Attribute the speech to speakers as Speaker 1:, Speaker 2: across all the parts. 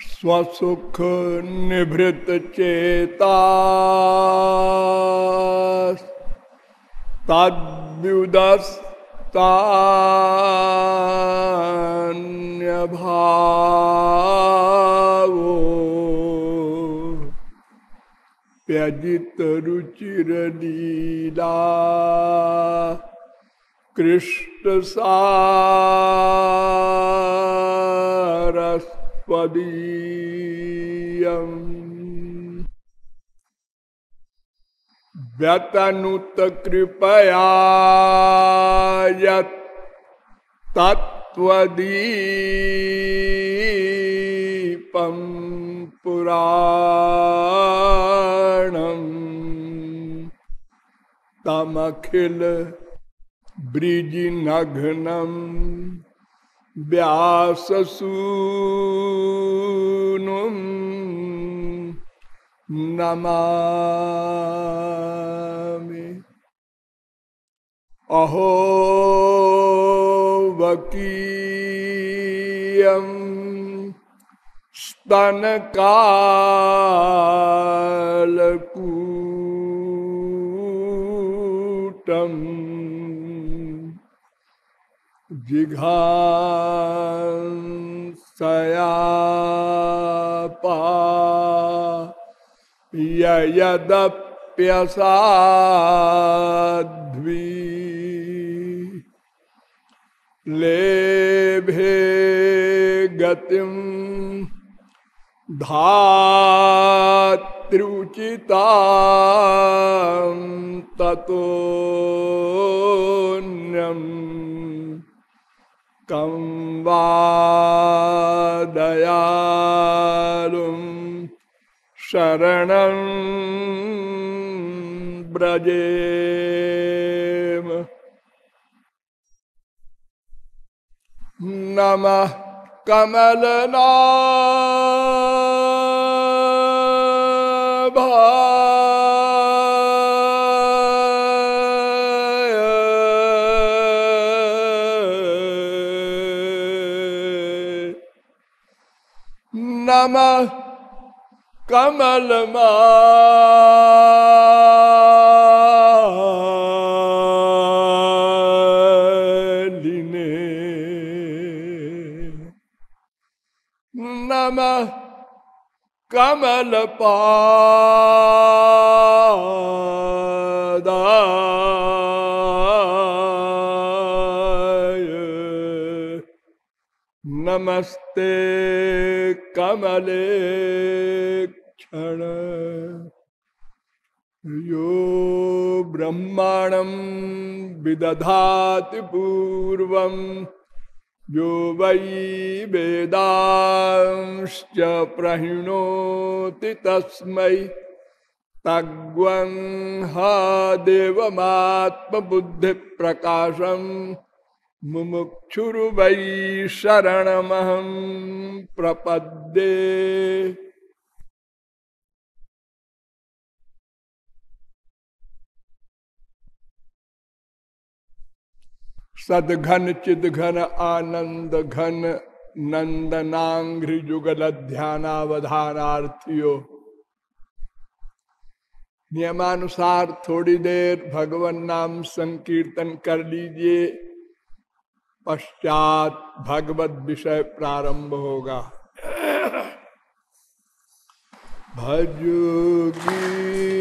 Speaker 1: स्वसुख निभृत चेता तद्युदस्तान्यभावो व्यजित रुचिर लीला कृष्ण सारस्वदीयम् व्यतनुत कृपया तत्वदीपं पुराणम्। तमखिल ब्रिजिनघ्नं व्याससूनुम् नमामि। अहो वकीयम् स्तनकालकूटम्। जिघांसयापा यदप्यसाध्वी लेभे गतिम धात्रुचिता ततोन्यम कं वा दयालुम् शरणं व्रजेम नमः कमलनाभाय नमः कमलमालिने नमः कमलपादाय नमस्ते, कमले क्षण। यो ब्रह्माणं विदधाति पूर्वं, यो वै वेदांश्च प्रहिणोति तस्मै। तग्वं हा देवमात्मबुद्धिप्रकाशम्। मुमुक्षुर्वै शरणमहं प्रपद्ये। सदघन, चिदघन, आनंद घन नंदनांघ्रि जुगल ध्यानावधानार्थियों नियमानुसार थोड़ी देर भगवान नाम संकीर्तन कर लीजिए। पश्चात भगवत विषय प्रारंभ होगा। भजो गिरिधर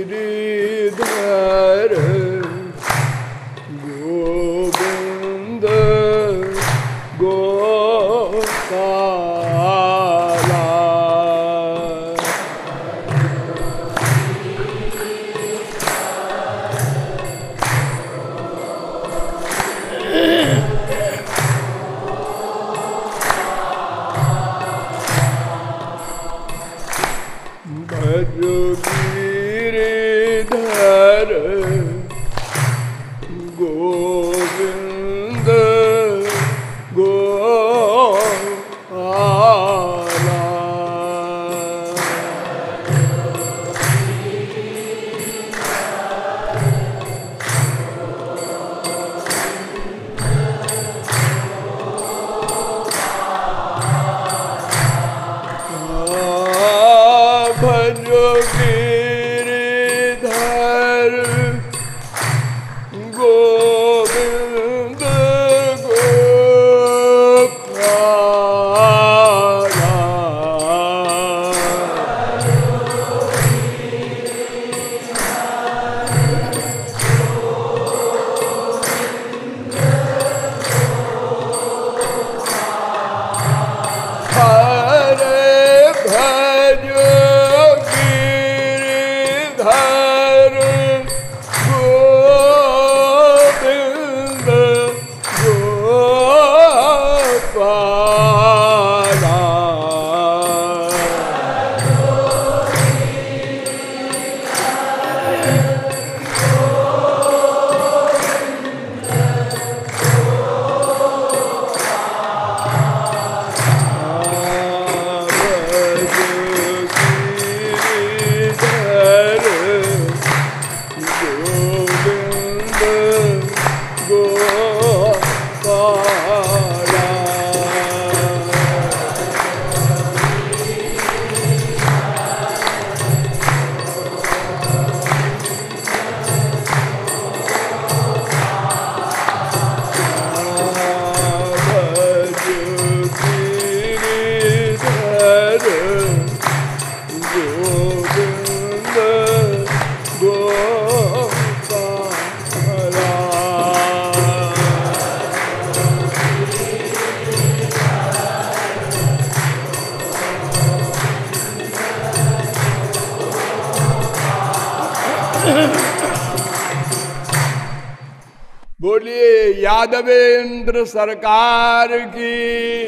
Speaker 1: यादवेंद्र सरकार की।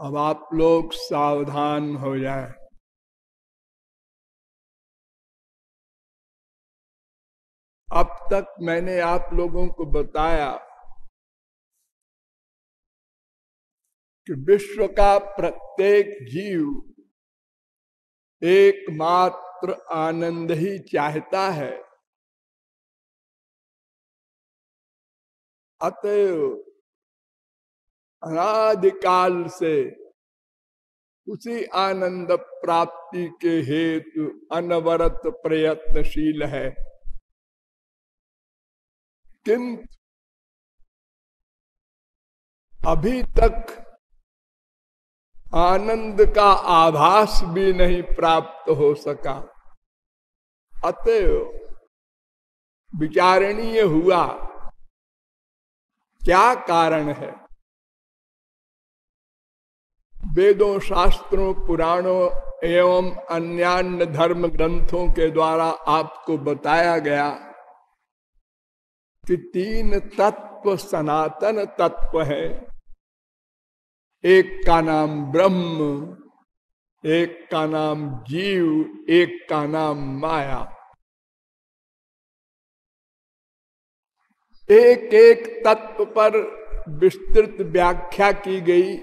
Speaker 1: अब आप लोग सावधान हो जाए। अब तक मैंने आप लोगों को बताया कि विश्व का प्रत्येक जीव एकमात्र आनंद ही चाहता है। अतएव अनादिकाल से उसी आनंद प्राप्ति के हेतु अनवरत प्रयत्नशील है। किंतु अभी तक आनंद का आभास भी नहीं प्राप्त हो सका। अतएव विचारणीय हुआ क्या कारण है? वेदों, शास्त्रों, पुराणों एवं अन्य धर्म ग्रंथों के द्वारा आपको बताया गया कि तीन तत्व सनातन तत्व है। एक का नाम ब्रह्म, एक का नाम जीव, एक का नाम माया। एक एक तत्व पर विस्तृत व्याख्या की गई।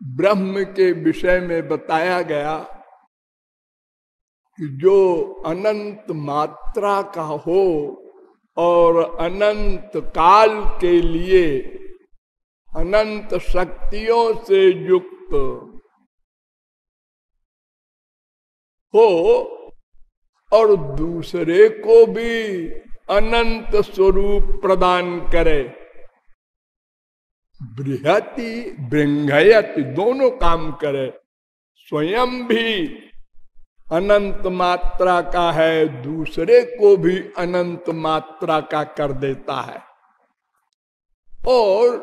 Speaker 1: ब्रह्म के विषय में बताया गया कि जो अनंत मात्रा का हो और अनंत काल के लिए अनंत शक्तियों से युक्त हो और दूसरे को भी अनंत स्वरूप प्रदान करे। बृहति बृंगयत दोनों काम करे। स्वयं भी अनंत मात्रा का है, दूसरे को भी अनंत मात्रा का कर देता है। और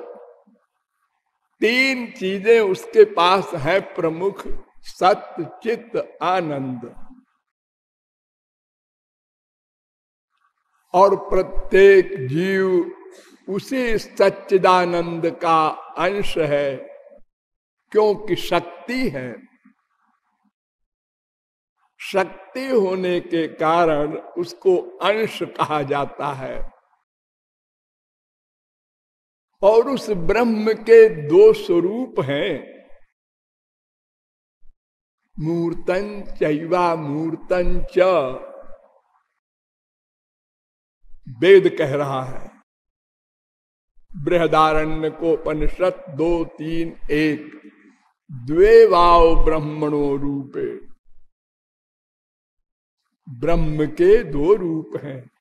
Speaker 1: तीन चीज़ें उसके पास है प्रमुख, सत्य, चित्त, आनंद। और प्रत्येक जीव उसी सच्चिदानंद का अंश है, क्योंकि शक्ति है। शक्ति होने के कारण उसको अंश कहा जाता है। और उस ब्रह्म के दो स्वरूप हैं। मूर्तन चैवा मूर्तन च वेद कह रहा है। बृहदारण्य को उपनिषद दो, तीन, एक द्वे वाव ब्रह्मणो रूपे। ब्रह्म के दो रूप हैं।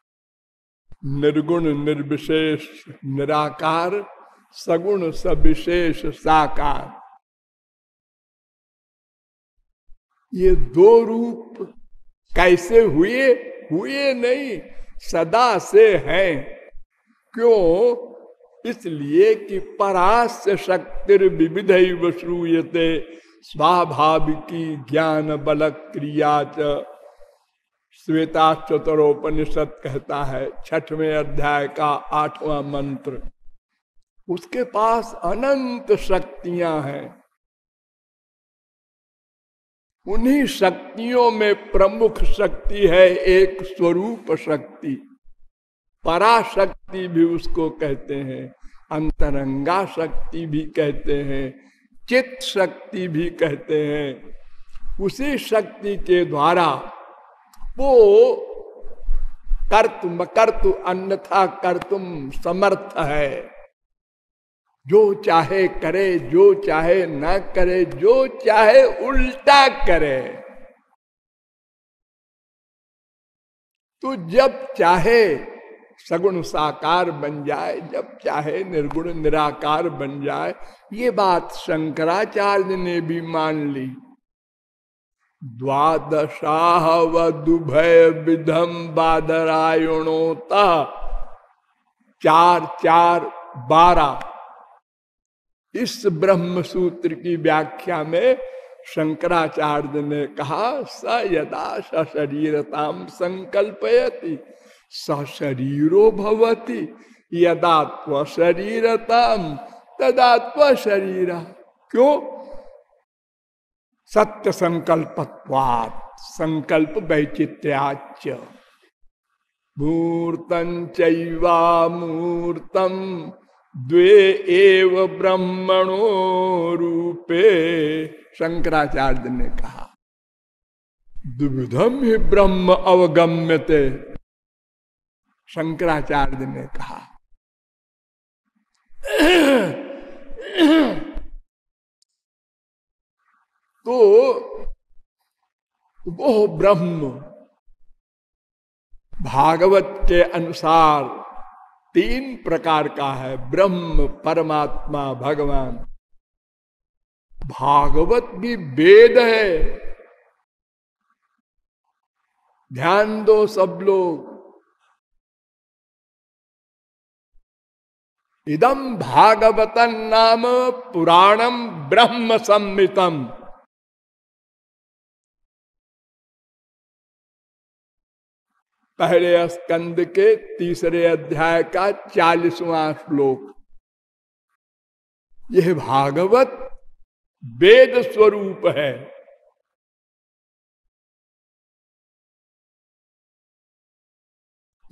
Speaker 1: निर्गुण, निर्विशेष, निराकार, सगुण, सविशेष, साकार। ये दो रूप कैसे हुए? हुए नहीं। सदा से है। क्यों? इसलिए कि परास्य शक्ति विविध श्रूयते, स्वाभाविकी ज्ञान बल क्रिया च। श्वेता चतुरोपनिषद कहता है, छठवें अध्याय का आठवां मंत्र। उसके पास अनंत शक्तियाँ हैं। उन्हीं शक्तियों में प्रमुख शक्ति है एक स्वरूप शक्ति। पराशक्ति भी उसको कहते हैं, अंतरंगा शक्ति भी कहते हैं, चित्त शक्ति भी कहते हैं। उसी शक्ति के द्वारा वो कर्तुम, कर्तु अन्यथा कर्तुम समर्थ है। जो चाहे करे, जो चाहे न करे, जो चाहे उल्टा करे। तो जब चाहे, सगुण साकार बन जाए, जब चाहे निर्गुण निराकार बन जाए, ये बात शंकराचार्य ने भी मान ली। द्वादशाह वुभय विधम बादरायणोता चार चार बारह। इस ब्रह्म सूत्र की व्याख्या में शंकराचार्य ने कहा, स यदा सशरीरताम संकल्पयति सशरीरो भवती, यदा शरीरताम तदा शरीर। क्यों? सत्य संकल्पत्वात् संकल्प वैचित्र्याच मूर्तन चूर्तम द्वे एव ब्रह्मणो रूपे, शंकराचार्य ने कहा। दुविधम ही ब्रह्म अवगम्यते, शंकराचार्य ने कहा। तो वो ब्रह्म भागवत के अनुसार तीन प्रकार का है, ब्रह्म, परमात्मा, भगवान। भागवत भी वेद है। ध्यान दो सब लोग। इदम भागवतन नाम पुराणम ब्रह्म सम्मितम पहले स्कंद के तीसरे अध्याय का चालीसवां श्लोक। यह भागवत वेद स्वरूप है।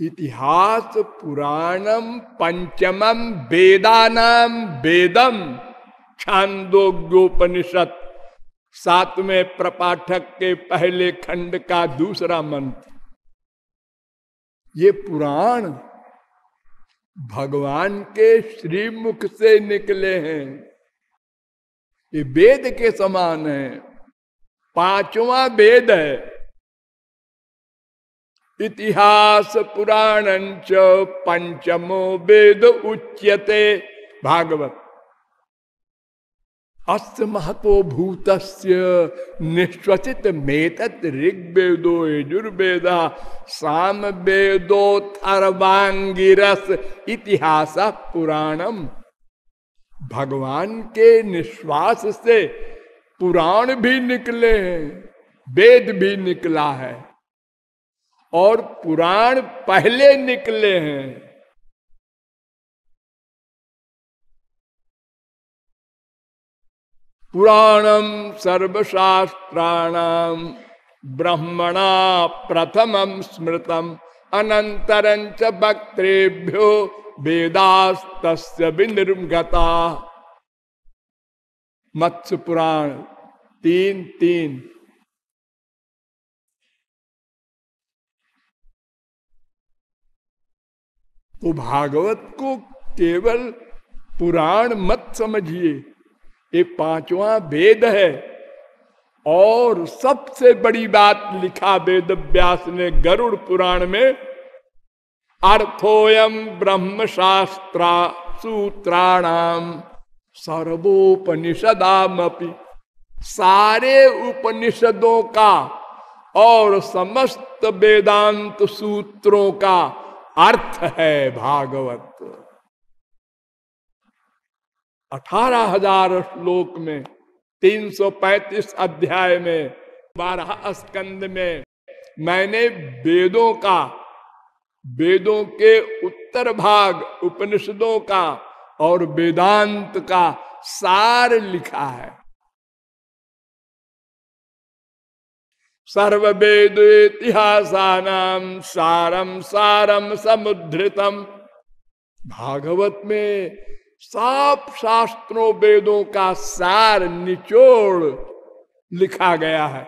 Speaker 1: इतिहास पुराणम पंचमम वेदानाम वेदम छांदोग्योपनिषद, सातवें प्रपाठक के पहले खंड का दूसरा मंत्र। ये पुराण भगवान के श्रीमुख से निकले हैं। ये वेद के समान है। पांचवा वेद है। इतिहास पुराण पंचमो वेद उच्यते। भागवत। अस्त महतो भूत निश्वचित मेतत ऋग्वेदो यजुर्वेदा साम वेदोत्थर्वांगिरस इतिहास पुराणम। भगवान के निश्वास से पुराण भी निकले हैं, वेद भी निकला है, और पुराण पहले निकले हैं। पुराणम सर्वशास्त्राणाम ब्रह्मणा प्रथम स्मृतम अनंतरंच वक्तृभ्यो वेदास्त विनिर्गता। मत्स्य पुराण तीन तीन। तो भागवत को केवल पुराण मत समझिए। ये पांचवा वेद है। और सबसे बड़ी बात लिखा वेद व्यास ने गरुड़ पुराण में अर्थोयम ब्रह्म शास्त्रा सूत्राणाम सर्वोपनिषदामपि। सारे उपनिषदों का और समस्त वेदांत सूत्रों का अर्थ है भागवत। अठारह हज़ार श्लोक में 335 अध्याय में, बारह स्कंद में, मैंने वेदों का, वेदों के उत्तर भाग, उपनिषदों का और वेदांत का सार लिखा है। सर्व वेद इतिहासानाम सारम सारम समुद्रितम भागवत में सब शास्त्रों वेदों का सार निचोड़ लिखा गया है।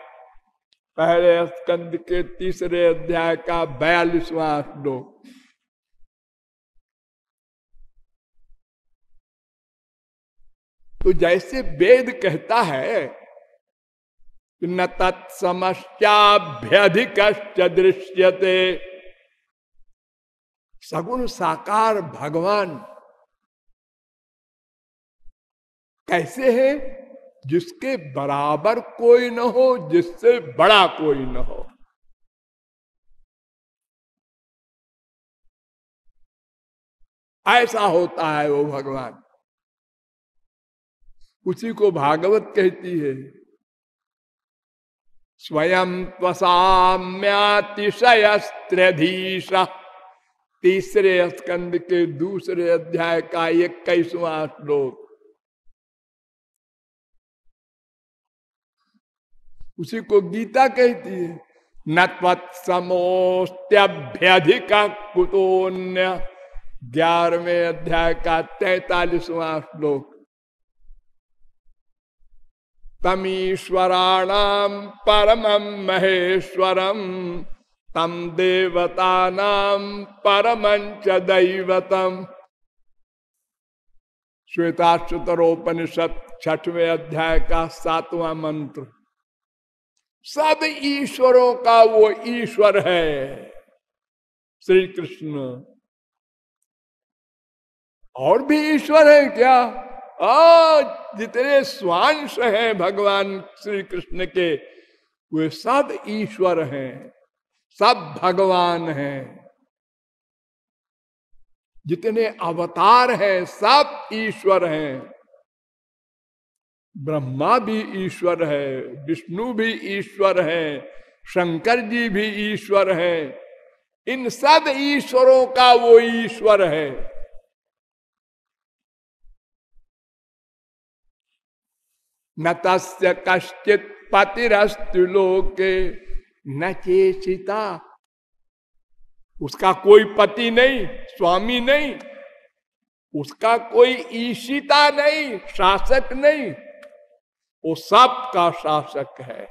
Speaker 1: पहले स्कंद के तीसरे अध्याय का बयालीसवां श्लोक। तो जैसे वेद कहता है न तत्समस्याभ्यधिक दृश्यते। सगुण साकार भगवान कैसे है? जिसके बराबर कोई न हो, जिससे बड़ा कोई न हो। ऐसा होता है वो भगवान। उसी को भागवत कहती है। स्वयं त्वसाम्यातिशयस्त्रधीश। तीसरे स्कंद के दूसरे अध्याय का इक्कीसवां श्लोक। उसी को गीता कहती है न तत्समोस्त्यभ्यधिक कुतोन्य ग्यारहवें अध्याय का तैतालीसवां श्लोक। तमीश्वराणाम परम महेश्वरम तम देवता परमंच दैवतम। श्वेताश्वतरोपनिषद छठवें अध्याय का सातवां मंत्र। सब ईश्वरों का वो ईश्वर है। श्री कृष्ण और भी ईश्वर है क्या? आज जितने स्वांश हैं भगवान श्री कृष्ण के, वे सब ईश्वर हैं, सब भगवान हैं। जितने अवतार हैं, सब ईश्वर हैं। ब्रह्मा भी ईश्वर है, विष्णु भी ईश्वर है, शंकर जी भी ईश्वर है। इन सब ईश्वरों का वो ईश्वर है। न तस्य कश्चित पतिरस्तु लोके, न चेचिता। उसका कोई पति नहीं, स्वामी नहीं। उसका कोई ईशिता नहीं, शासक नहीं। वो सब का शासक है।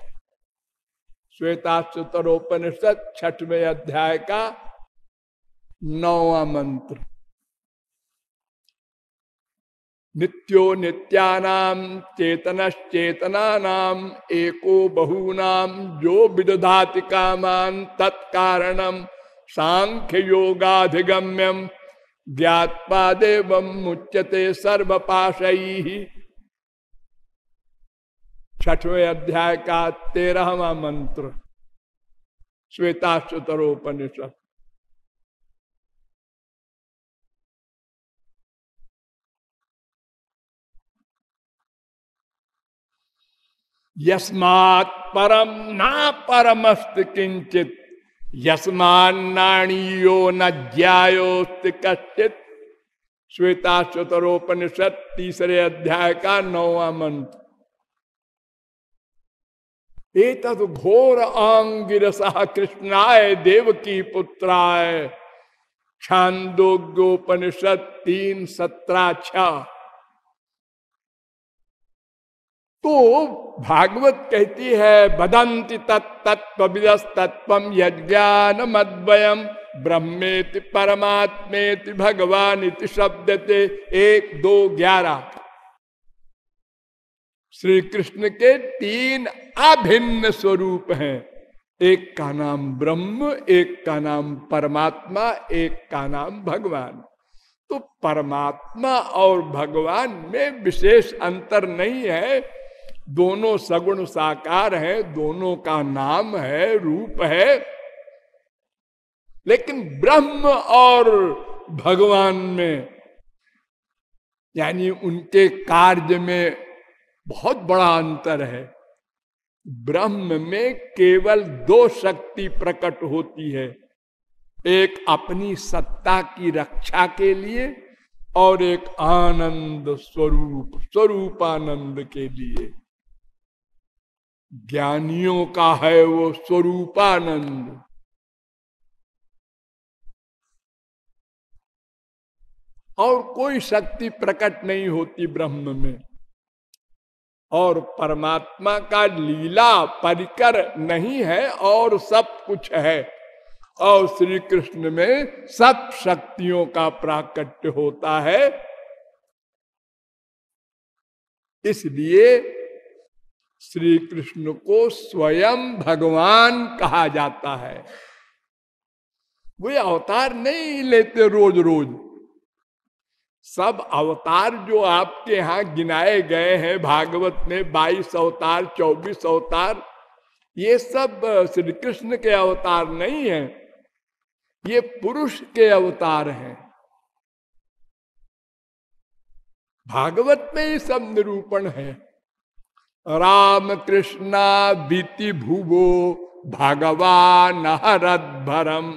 Speaker 1: श्वेता सुतरोपनिषद छठवें अध्याय का नौवा मंत्र। नित्यो नित्यानाम चेतनश्चेतना एको बहूनाम जो विदधाति कामान तत्कारणम सांख्य योगाधिगम्यम ज्ञातपादेव मुच्यते सर्वपाशई छठवें अध्याय का तेरहवा मंत्र। श्वेताश्वतरोपनिषद यस्मात् परम ना परमस्त किंचित यस्मान नाणीयो न ज्यायोस्त कश्चित। श्वेता चतरोपनिषद तीसरे अध्याय का नौवा मंत्र। एक घोर आंगिरस कृष्णाय देव की पुत्राय। छांदोग्योपनिषद तीन सत्रह छह तो भागवत कहती है, बदंती तत्व तत्व यज्ञान मद्वयम ब्रह्मेति परमात्मेति भगवान इति शब्द एक दो ग्यारह। श्री कृष्ण के तीन अभिन्न स्वरूप हैं। एक का नाम ब्रह्म, एक का नाम परमात्मा, एक का नाम भगवान। तो परमात्मा और भगवान में विशेष अंतर नहीं है। दोनों सगुण साकार है, दोनों का नाम है, रूप है। लेकिन ब्रह्म और भगवान में, यानी उनके कार्य में बहुत बड़ा अंतर है। ब्रह्म में केवल दो शक्ति प्रकट होती है, एक अपनी सत्ता की रक्षा के लिए और एक आनंद स्वरूप, स्वरूपानंद के लिए। ज्ञानियों का है वो स्वरूपानंद। और कोई शक्ति प्रकट नहीं होती ब्रह्म में। और परमात्मा का लीला परिकर नहीं है और सब कुछ है। और श्री कृष्ण में सब शक्तियों का प्राकट्य होता है। इसलिए श्री कृष्ण को स्वयं भगवान कहा जाता है। वे अवतार नहीं लेते रोज रोज सब अवतार जो आपके यहाँ गिनाए गए हैं, भागवत में 22 अवतार 24 अवतार, ये सब श्री कृष्ण के अवतार नहीं है, ये पुरुष के अवतार हैं। भागवत में ये सब निरूपण है। राम कृष्णा बीति भूवो भगवान हरद भरम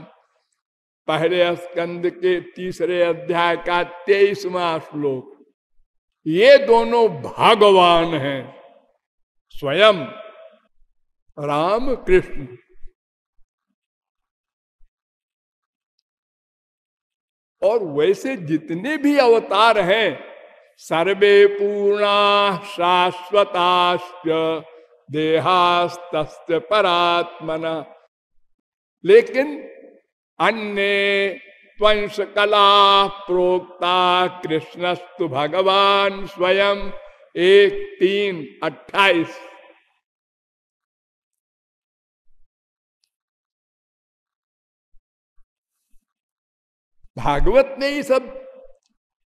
Speaker 1: पहले स्कंद के तीसरे अध्याय का तेईसवा श्लोक। ये दोनों भगवान हैं। स्वयं राम कृष्ण और वैसे जितने भी अवतार हैं, सर्वे पूर्णा शाश्वताश्च देहास्त परात्मन। लेकिन अन्य त्वंश कला प्रोक्ता कृष्णस्तु भगवान स्वयं। एक, तीन, अट्ठाईस। भागवत ने ही सब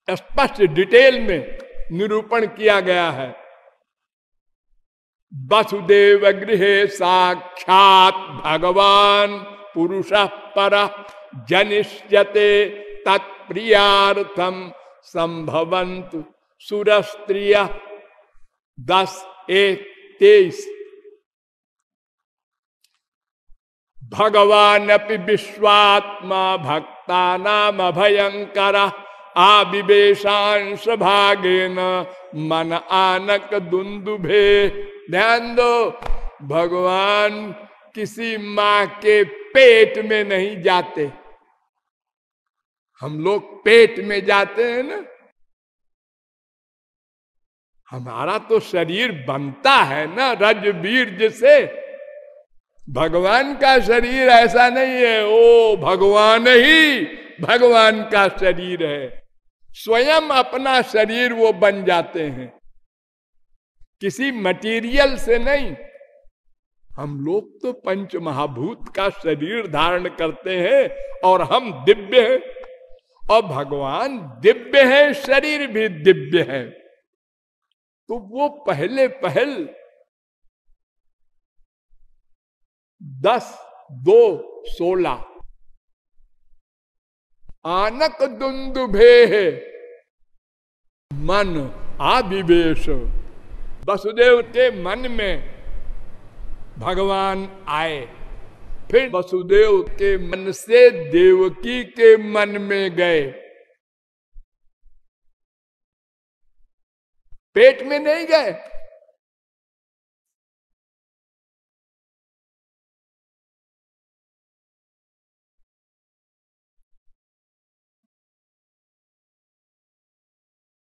Speaker 1: स्पष्ट डिटेल में निरूपण किया गया है। वसुदेव गृह साक्षात भगवान पुरुष पर जनिष्यते तत्प्रियार्थम संभवंत सुरस्त्रिय दस एक तेईस भगवान अपि विश्वात्मा भक्ता नाम भयंकर आविवेशांश भागे न मन आनक दुंदुभे ध्यान दो, भगवान किसी माँ के पेट में नहीं जाते। हम लोग पेट में जाते हैं ना। हमारा तो शरीर बनता है ना रज रजबीर जैसे। भगवान का शरीर ऐसा नहीं है, ओ भगवान ही भगवान का शरीर है। स्वयं अपना शरीर वो बन जाते हैं। किसी मटेरियल से नहीं हम लोग तो पंच महाभूत का शरीर धारण करते हैं और हम दिव्य हैं। और भगवान दिव्य है, शरीर भी दिव्य है। तो वो पहले पहल दस, दो, सोलह। आनक दुंदुभे मन आविवेश। वसुदेव के मन में भगवान आए। फिर वसुदेव के मन से देवकी के मन में गए। पेट में नहीं गए।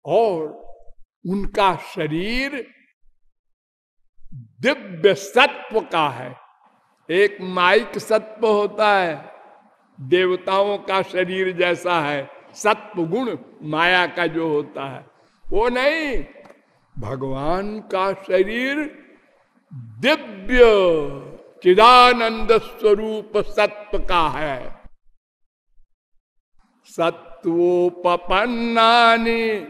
Speaker 1: और उनका शरीर दिव्य सत्व का है। एक माइक सत्व होता है। देवताओं का शरीर जैसा है। सत्व गुण माया का जो होता है। वो नहीं, भगवान का शरीर दिव्य चिदानंद स्वरूप सत्व का है। सत्वोपन्नानी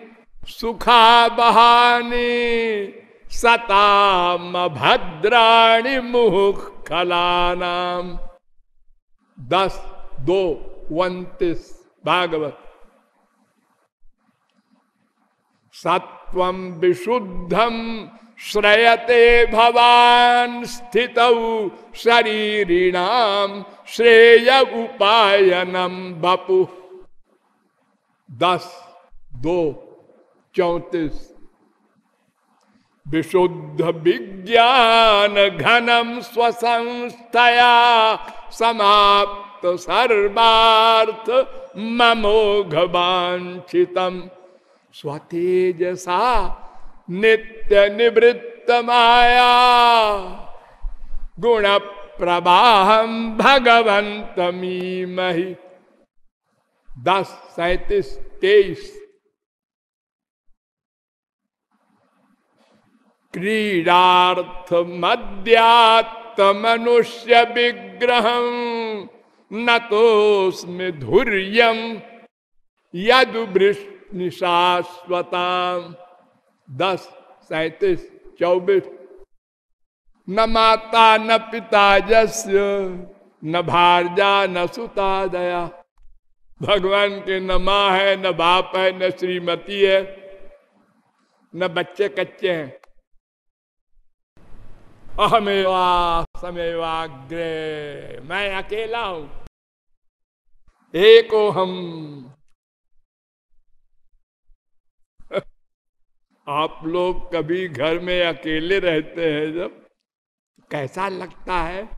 Speaker 1: सुखा बहानी सताम भद्राणी मुखलानाम दस, दो, उन्तीस, भागवत। सत्व विशुद्धम श्रयते भवान स्थित शरीरिणाम श्रेय उपायनम बपु। दस, दो, चौतीस विशुद्ध विज्ञान घनम स्वसंस्थया समाप्त सर्वार्थ ममोघवांछितम स्वतेजसा नित्य निवृत्त माया। गुण प्रवाहम भगवंत मी मही दस सैतीस, तेईस। क्रीडार्थ मध्यात्म मनुष्य विग्रह न तोस्म धुर्यम यदुशाश्वता दस, सैतीस, चौबीस। न माता, न पिता जस्य न भारजा न सुता दया। भगवान के न माँ है, न बाप है, न श्रीमती है, न बच्चे कच्चे हैं। अहमेवा समेवाग्रे मैं अकेला हूँ। एको हम। आप लोग कभी घर में अकेले रहते हैं जब? कैसा लगता है?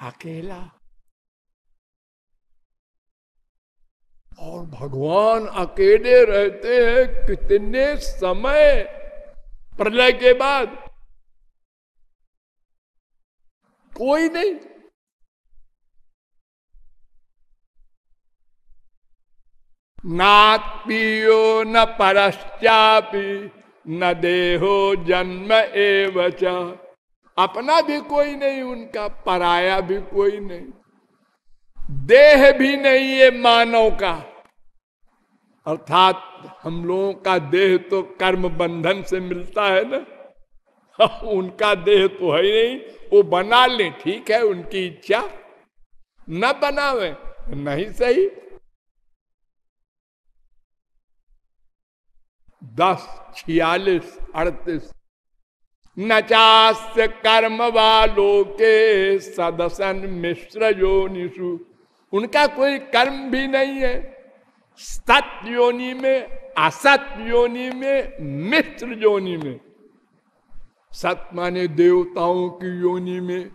Speaker 1: अकेला। और भगवान अकेले रहते हैं कितने समय? प्रलय के बाद कोई नहीं। नात्पियो न परश्चापी न देहो जन्म एवच। अपना भी कोई नहीं, उनका पराया भी कोई नहीं। देह भी नहीं है मानव का। अर्थात हम लोगों का देह तो कर्म बंधन से मिलता है ना? उनका देह तो है नहीं, वो बना ले, ठीक है, उनकी इच्छा। न बनावे, नहीं सही। दस, छियालीस, अड़तीस। नचास्य कर्म वालों के सदसन मिश्र योनिषु। उनका कोई कर्म भी नहीं है। सत योनि में असत योनि में मिश्र योनि में सत माने देवताओं की योनि में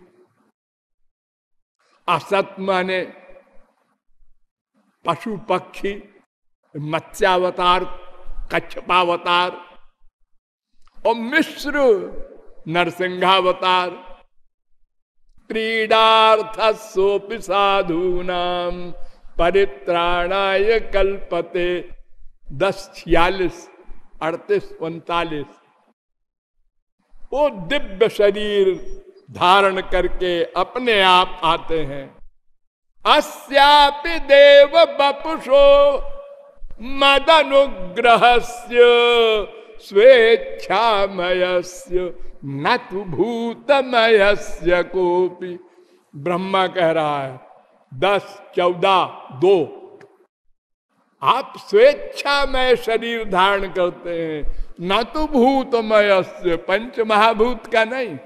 Speaker 1: असत माने पशु पक्षी मत्स्यावतार कच्छपावतार और मिश्र नरसिंहावतार क्रीडार्थ सोपि साधूनाम परित्राणाय कल्पते दस छियालीस अड़तीस, उनतालीस। वो दिव्य शरीर धारण करके अपने आप आते हैं। अस्यापि देव बपुषो मद मदनुग्रह स्वेच्छामयस्य न तो भूतमय कोपी ब्रह्मा कह रहा है दस, चौदह, दो। आप स्वेच्छा में शरीर धारण करते हैं। न तो भूतमय पंच महाभूत का नहीं।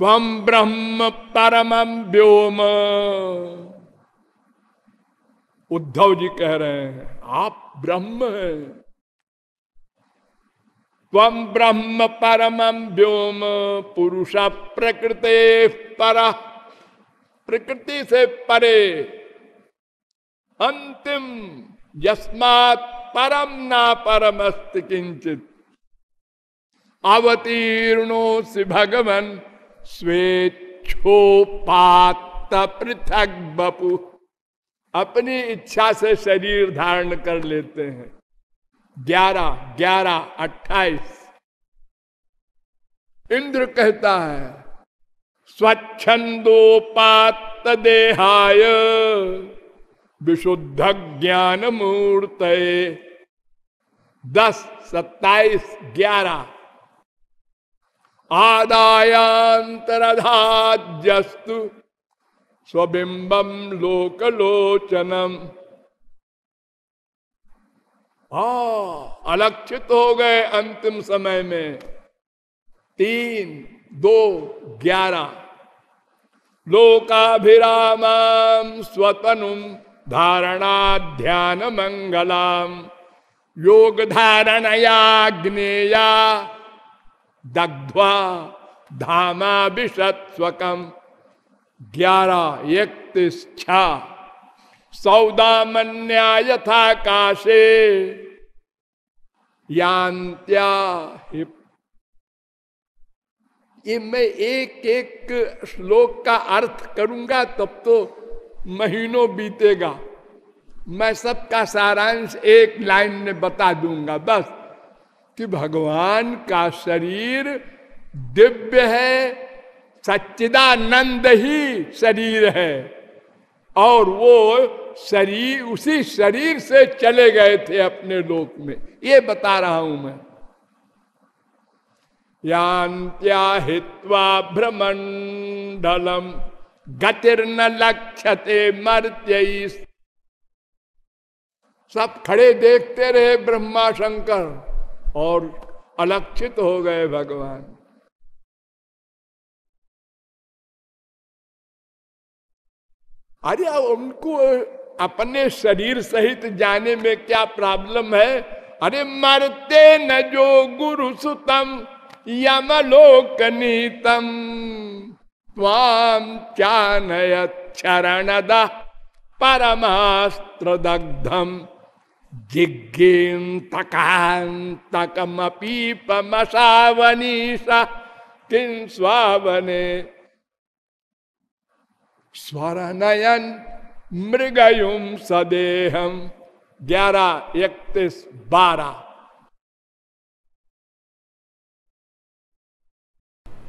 Speaker 1: तम ब्रह्म परम व्योम। उद्धव जी कह रहे हैं, आप ब्रह्म हैं। तम ब्रह्म परम व्योम, पुरुष प्रकृति पर। प्रकृति से परे। अंतिम यस्मात् परम ना परम अस्त किंचित। अवतीर्णो से भगवन स्वेच्छोपात पृथक बपु। अपनी इच्छा से शरीर धारण कर लेते हैं। ग्यारह ग्यारह, अट्ठाईस। इंद्र कहता है स्वच्छंदोपात देहाय विशुद्ध ज्ञान मूर्त दस, सत्ताईस, ग्यारह। आदायांतरधाजस्तु स्वबिंबम लोकलोचनम। हा अलक्षित हो गए अंतिम समय में। तीन, दो, ग्यारह। लोकाभिराम स्वतनु धारणा ध्यान मंगलाम योग धारणयाग्नेया दग्ध्वा धामा विषत्वकम ग्यारह इकतीस छा सौदामन्या यथा काशे यांत्या ये मैं एक एक श्लोक का अर्थ करूँगा, तब तो महीनों बीतेगा। मैं सबका सारांश एक लाइन में बता दूँगा, बस। कि भगवान का शरीर दिव्य है, सच्चिदानंद ही शरीर है। और वो शरीर, उसी शरीर से चले गए थे अपने लोक में। ये बता रहा हूँ मैं। यांत्या हित्वा भ्रमंडलम गतिर्न लक्ष्यते मर्त्य। सब खड़े देखते रहे ब्रह्मा शंकर और अलक्षित हो गए भगवान। अरे उनको अपने शरीर सहित जाने में क्या प्रॉब्लम है? अरे, मरते न जो गुरु सुतम। यमलोक नीतम स्वाम चानयक्षरणद परमास्त्र दग्धम किं स्वावने स्वरनयन मृगयुम सदेहम ग्यारह इकतीस बारह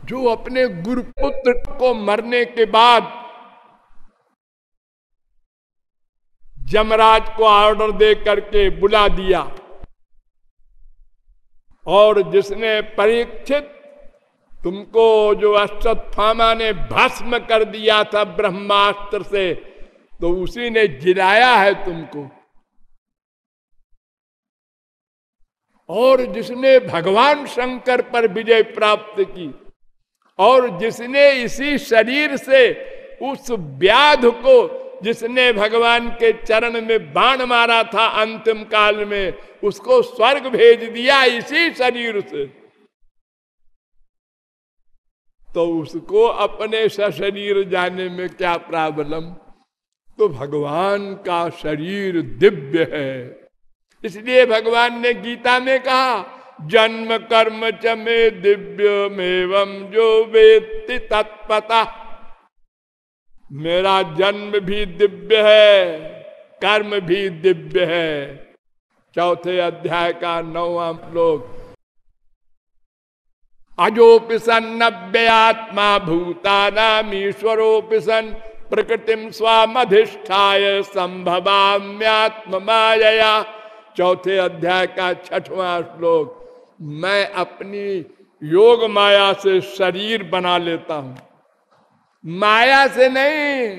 Speaker 1: जो अपने गुरुपुत्र को मरने के बाद जमराज को ऑर्डर दे करके बुला दिया और जिसने परीक्षित तुमको जो अश्वत्थामा ने भस्म कर दिया था ब्रह्मास्त्र से तो उसी ने जिलाया है तुमको। और जिसने भगवान शंकर पर विजय प्राप्त की और जिसने इसी शरीर से उस व्याध को, जिसने भगवान के चरण में बाण मारा था अंतिम काल में, उसको स्वर्ग भेज दिया इसी शरीर से। तो उसको अपने सशरीर जाने में क्या प्रॉब्लम? तो भगवान का शरीर दिव्य है। इसलिए भगवान ने गीता में कहा जन्म कर्म च मे दिव्य जो वेत्ति तत्पता। मेरा जन्म भी दिव्य है, कर्म भी दिव्य है। चौथे अध्याय का नौवा श्लोक। अजोपिसन नव्यात्मा भूता नाम ईश्वरोपिसन प्रकृतिम स्वामधिष्ठाय संभवाम्यात्म माया चौथे अध्याय का छठवां श्लोक। मैं अपनी योग माया से शरीर बना लेता हूँ। माया से नहीं।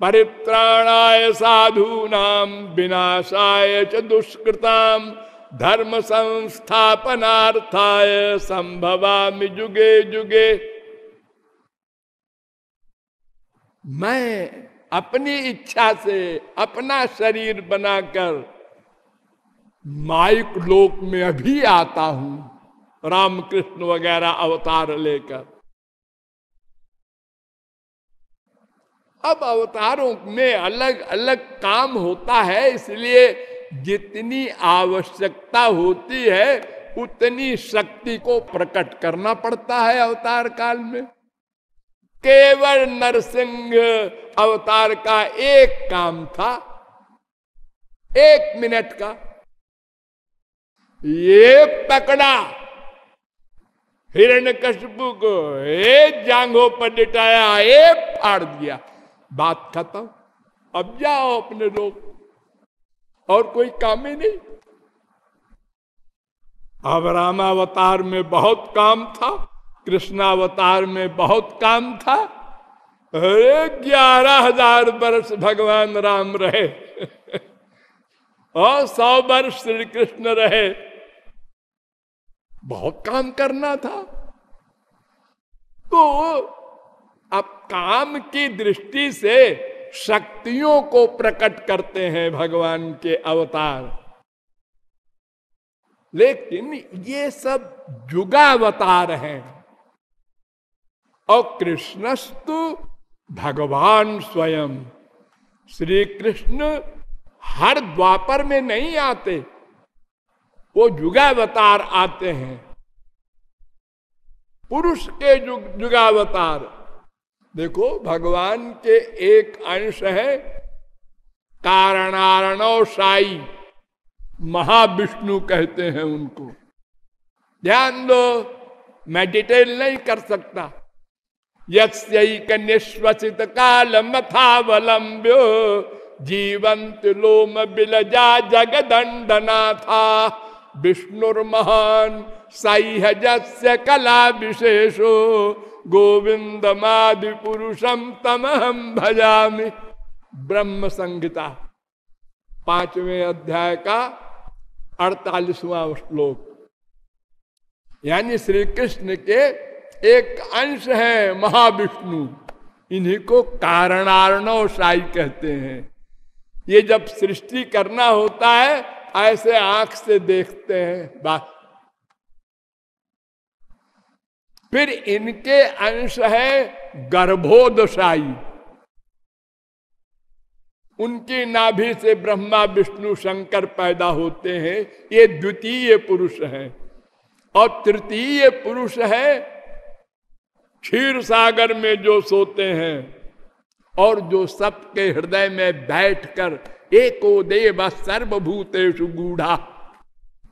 Speaker 1: परित्राणाय साधु नाम विनाशाय च दुष्कृताम धर्म संस्थापनार्थाय संभवामि जुगे जुगे। मैं अपनी इच्छा से अपना शरीर बनाकर माइक लोक में अभी आता हूँ, रामकृष्ण वगैरह अवतार लेकर। अब अवतारों में अलग अलग काम होता है, इसलिए जितनी आवश्यकता होती है, उतनी शक्ति को प्रकट करना पड़ता है अवतार काल में। केवल नरसिंह अवतार का एक काम था, एक मिनट का ये पकड़ा। हिरण कशबू को एक जांघों पर लिटाया एक फाड़ दिया। बात खत्म। अब जाओ अपने लोग। और कोई काम ही नहीं। अब रामावतार में बहुत काम था। कृष्णावतार में बहुत काम था। अरे, ग्यारह हज़ार वर्ष भगवान राम रहे। और सौ वर्ष श्री कृष्ण रहे। बहुत काम करना था। तो अब काम की दृष्टि से शक्तियों को प्रकट करते हैं भगवान के अवतार। लेकिन ये सब जुगावतार हैं। और कृष्णस्तु भगवान स्वयं। श्री कृष्ण हर द्वापर में नहीं आते। वो जुगावतार आते हैं। पुरुष के जुग जुगावतार देखो, भगवान के एक अंश है कारणारणव साई महाविष्णु कहते हैं उनको। ध्यान दो मैं डिटेल नहीं कर सकता। यक निश्वसित काल मथावलंब्यो जीवंत लोम बिलजा जगदंडना था विष्णुर्महान सह्यजस्य कला विशेषो गोविंदमादि पुरुषम तमहम भजामि। ब्रह्म संहिता पाँचवें अध्याय का अड़तालीसवा श्लोक। यानी श्री कृष्ण के एक अंश है महाविष्णु। इन्हीं को कारणारणव साई कहते हैं। ये जब सृष्टि करना होता है ऐसे आँख से देखते हैं, बात। फिर इनके अंश है गर्भोदशाई। उनकी नाभि से ब्रह्मा, विष्णु, शंकर पैदा होते हैं। ये द्वितीय पुरुष है। और तृतीय पुरुष है क्षीर सागर में जो सोते हैं और जो सबके हृदय में बैठकर एको देव सर्वभूतेश गूढ़ा।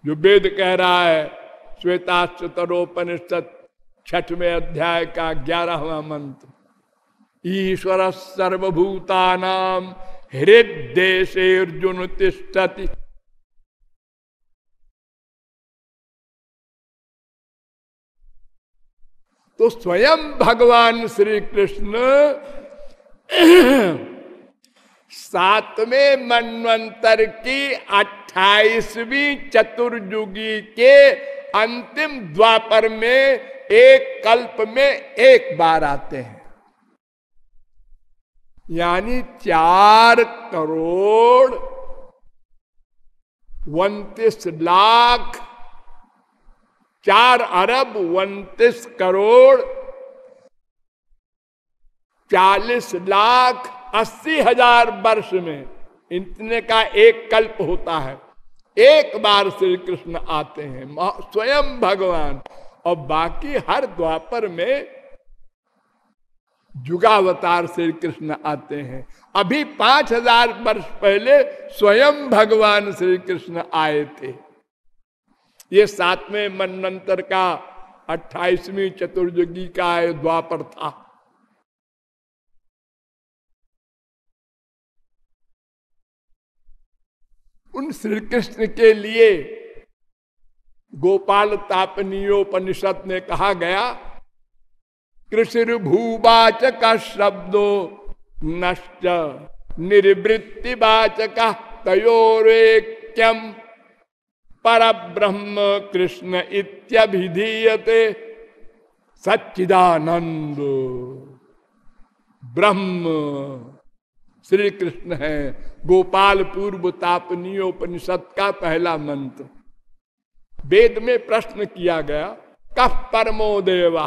Speaker 1: जो वेद कह रहा है श्वेताश्वतरोपनिषद छठवें अध्याय का ग्यारहवा मंत्र। ईश्वर सर्वभूता नाम हृदय अर्जुन तिष्ठति। तो स्वयं भगवान श्री कृष्ण सातवें मनवंतर की अट्ठाईसवीं चतुर्युगी के अंतिम द्वापर में एक कल्प में एक बार आते हैं। यानी चार करोड़ उन्तीस लाख चार अरब उन्तीस करोड़ चालीस लाख अस्सी हज़ार वर्ष में इतने का एक कल्प होता है। एक बार श्री कृष्ण आते हैं स्वयं भगवान। और बाकी हर द्वापर में जुगावतार श्री कृष्ण आते हैं। अभी पाँच हज़ार वर्ष पहले स्वयं भगवान श्री कृष्ण आए थे। ये सातवें मनंतर का अट्ठाईसवीं चतुर्युगी का द्वापर था। उन श्री कृष्ण के लिए गोपाल तापनीयोपनिषद में कहा गया कृषि भूवाचक शब्दो नष्ट निर्वृत्तिवाचक तयोरेक्यम। पर ब्रह्म कृष्ण इत्यभिधीयते। सच्चिदानंद ब्रह्म। श्री कृष्ण है। गोपाल पूर्व तापनीयोपनिषद का पहला मंत्र। वेद में प्रश्न किया गया कफ परमो देवा?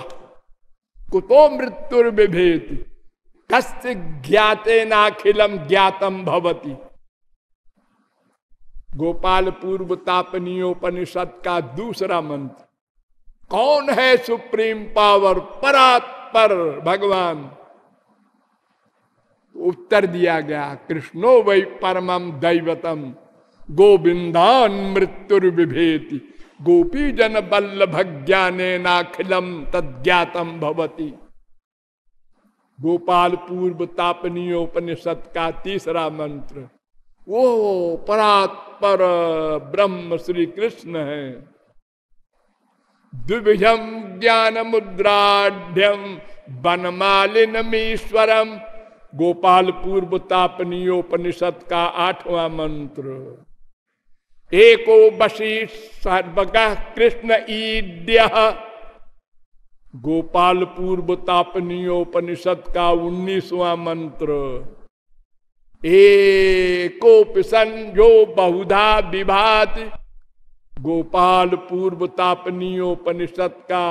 Speaker 1: कुतो मृत्यु विभेद कस्य ज्ञाते नाखिलम ज्ञातम भवती। गोपाल पूर्व तापनीयोपनिषद का दूसरा मंत्र। कौन है सुप्रीम पावर? परात्पर भगवान। उत्तर दिया गया, कृष्णो वै परमम दैवतम। गोविंदान मृत्यु विभेति गोपी जन बल्लभ ज्ञाने नाखिलम तज्ञातम भवती। गोपाल पूर्व तापनीयोपनिषद का तीसरा मंत्र। वो परात्पर ब्रह्म श्री कृष्ण है। द्विभम ज्ञान मुद्राढ़ बनमालिनमीश्वरम गोपाल पूर्व तापनीयोपनिषद का आठवां मंत्र। एको बशी सर्वग कृष्ण ईड्य। गोपाल पूर्व तापनीयोपनिषद का उन्नीसवां मंत्र। एको जो बहुधा विभात। गोपाल पूर्व तापनीयोपनिषद का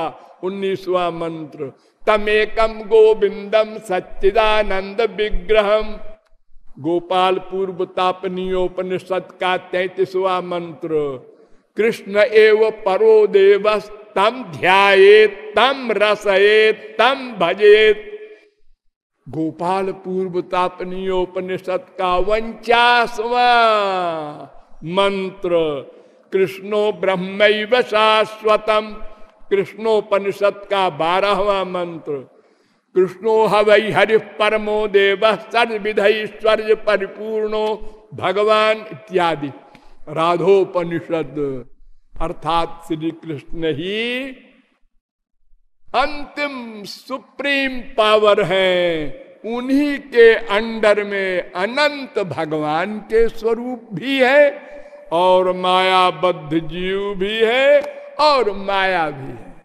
Speaker 1: उन्नीसवा मंत्र। तमेकम गोविंदम सच्चिदानंद विग्रहम गोपाल पूर्व तापनीयोपनिषद का तैतीसवा मंत्र, कृष्ण एव परो देव तम ध्याये तम रसये तम भजेत। गोपाल पूर्व तापनीयोपनिषद का वंचासवा मंत्र, कृष्णो ब्रह्म शाश्वतम। कृष्णोपनिषद का बारहवा मंत्र। कृष्णो हवई हरि परमो देव सर्विधश्वर्य परिपूर्णो भगवान इत्यादि। राधोपनिषद। अर्थात श्री कृष्ण ही अंतिम सुप्रीम पावर है। उन्हीं के अंडर में अनंत भगवान के स्वरूप भी है और मायाबद्ध जीव भी है। और माया भी है।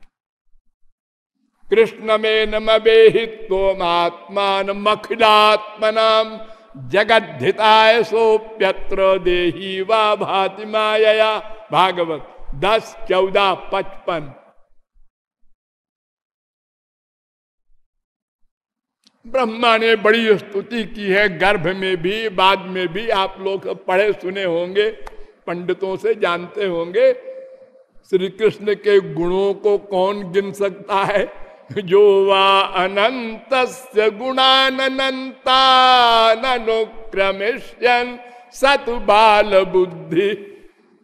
Speaker 1: कृष्ण में नमेहित्वत्मान मखिलात्मनाम जगद्धिताय सोप्यत्र देही वा भाति माया भागवत दस, चौदह, पचपन। ब्रह्मा ने बड़ी स्तुति की है। गर्भ में भी, बाद में भी आप लोग पढ़े, सुने होंगे, पंडितों से जानते होंगे। श्री कृष्ण के गुणों को कौन गिन सकता है? जो वा अनंत गुणानुक्रमिष्यन सत बाल बुद्धि।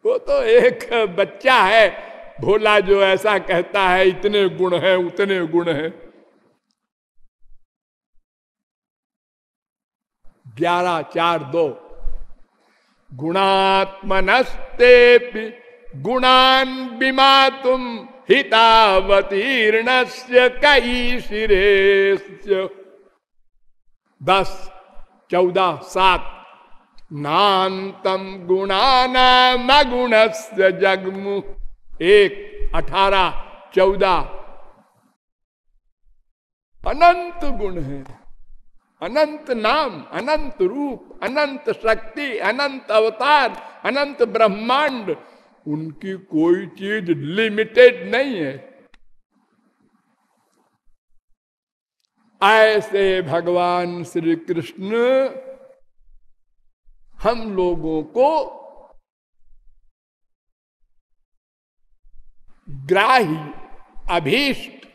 Speaker 1: वो तो एक बच्चा है। भोला जो ऐसा कहता है, इतने गुण है, उतने गुण है। ग्यारह चार दो। गुणात्मनस्ते गुणान बिमा तुम हितावतीर्ण कई शिरे दस चौदह सात। नान्तम गुणानामगुण से जगमु। एक अठारह चौदह अनंत गुण है। अनंत नाम, अनंत रूप, अनंत शक्ति, अनंत अवतार, अनंत ब्रह्मांड उनकी कोई चीज़ लिमिटेड नहीं है। ऐसे भगवान श्री कृष्ण हम लोगों को ग्राही, अभीष्ट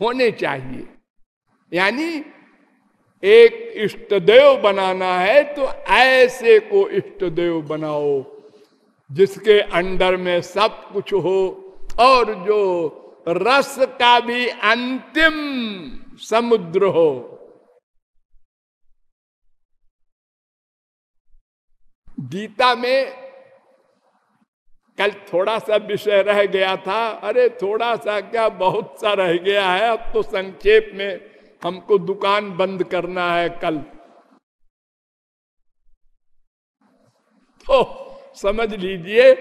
Speaker 1: होने चाहिए। यानी एक इष्ट देव बनाना है तो ऐसे को इष्ट देव बनाओ। जिसके अंडर में सब कुछ हो और जो रस का भी अंतिम समुद्र हो। गीता में कल थोड़ा सा विषय रह गया था। अरे थोड़ा सा क्या, बहुत सा रह गया है। अब तो संक्षेप में हमको दुकान बंद करना है कल। तो समझ लीजिए।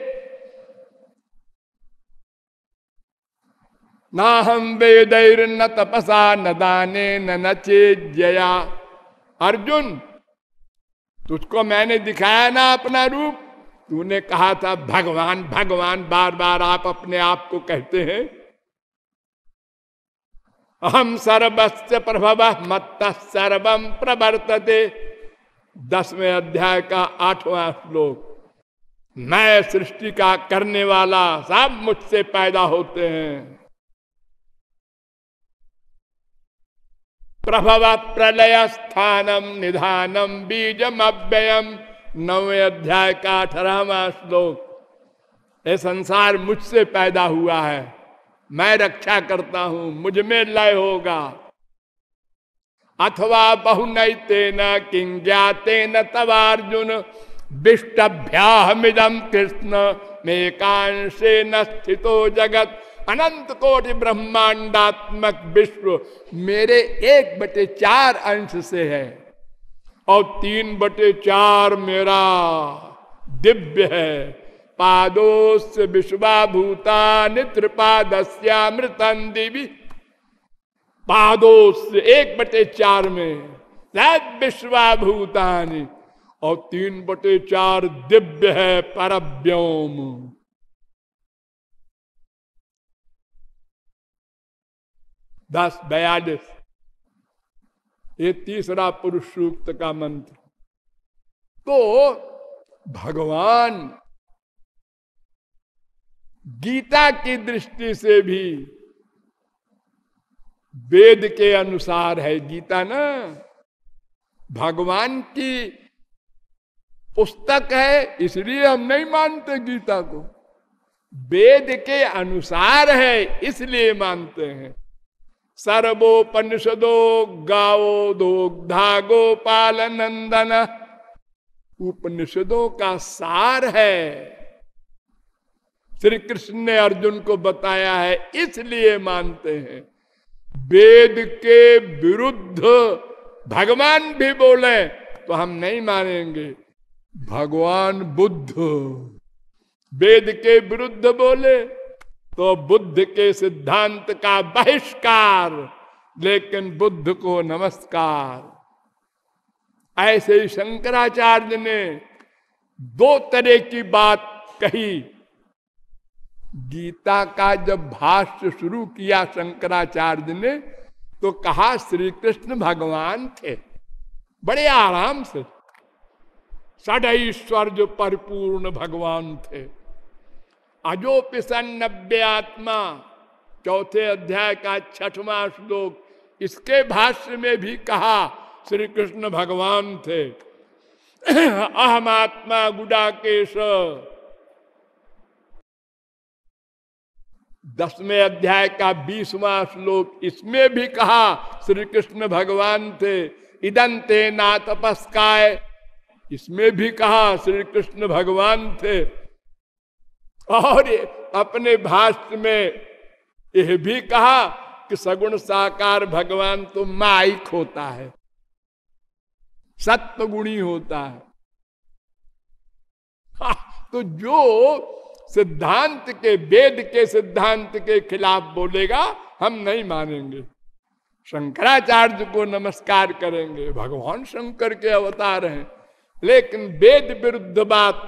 Speaker 1: ना हम वेदैर न तपसा, न दाने, न नचे, जया। अर्जुन, तुझको मैंने दिखाया ना अपना रूप। तूने कहा था, भगवान भगवान बार बार आप अपने आप को कहते हैं। अहम सर्वस्व प्रभव मत सर्वम प्रवर्तते। दसवें अध्याय का आठवां श्लोक। मैं सृष्टि का करने वाला सब मुझसे पैदा होते हैं। प्रभव प्रलय स्थानम निधानम बीजम अव्ययम नवे अध्याय का अठारहवा श्लोक। ये संसार मुझसे पैदा हुआ है। मैं रक्षा करता हूँ, मुझमें लय होगा। अथवा बहुनैतेन किंग ज्ञातेन तवार्जुन। विष्टभ्याहमिदम कृष्ण में कांशे न स्थितो जगत। अनंत कोटि ब्रह्मांडात्मक विश्व। मेरे एक बटे चार अंश से है, और तीन बटे चार मेरा दिव्य है। पादोस विश्वाभूता नित्रपादस्यामृतन देवी। पादोस एक बटे चार में विश्वाभूतानि और तीन बटे चार दिव्य है परव्योम दस बयालीस ये तीसरा पुरुष सूक्त का मंत्र। तो भगवान गीता की दृष्टि से भी वेद के अनुसार है गीता ना। भगवान की पुस्तक है, इसलिए हम नहीं मानते गीता को। वेद के अनुसार है, इसलिए मानते हैं। सर्वोपनिषदो गाओ दोग्धा गोपाल नंदन। उपनिषदों का सार है। श्री कृष्ण ने अर्जुन को बताया है, इसलिए मानते हैं। वेद के विरुद्ध भगवान भी बोले तो हम नहीं मानेंगे। भगवान बुद्ध। वेद के विरुद्ध बोले तो बुद्ध के सिद्धांत का बहिष्कार, लेकिन बुद्ध को नमस्कार। ऐसे ही शंकराचार्य ने दो तरह की बात कही। गीता का जब भाष्य शुरू किया शंकराचार्य ने तो कहा श्री कृष्ण भगवान थे। बड़े आराम से। षड जो परिपूर्ण भगवान थे। अजो नब्बे आत्मा चौथे अध्याय का छठवा श्लोक, इसके भाष्य में भी कहा श्री कृष्ण भगवान थे। अहमात्मा गुडाकेश। दसवें अध्याय का बीसवा श्लोक, इसमें भी कहा श्री कृष्ण भगवान थे। इदंते ना तपस्काय इसमें भी कहा श्री कृष्ण भगवान थे। और अपने भाष्य में यह भी कहा कि सगुण साकार भगवान तो माइक होता है सत्य गुणी होता है। हाँ, तो जो सिद्धांत के वेद के सिद्धांत के खिलाफ बोलेगा हम नहीं मानेंगे। शंकराचार्य को नमस्कार करेंगे भगवान शंकर के अवतार हैं। लेकिन वेद विरुद्ध बात,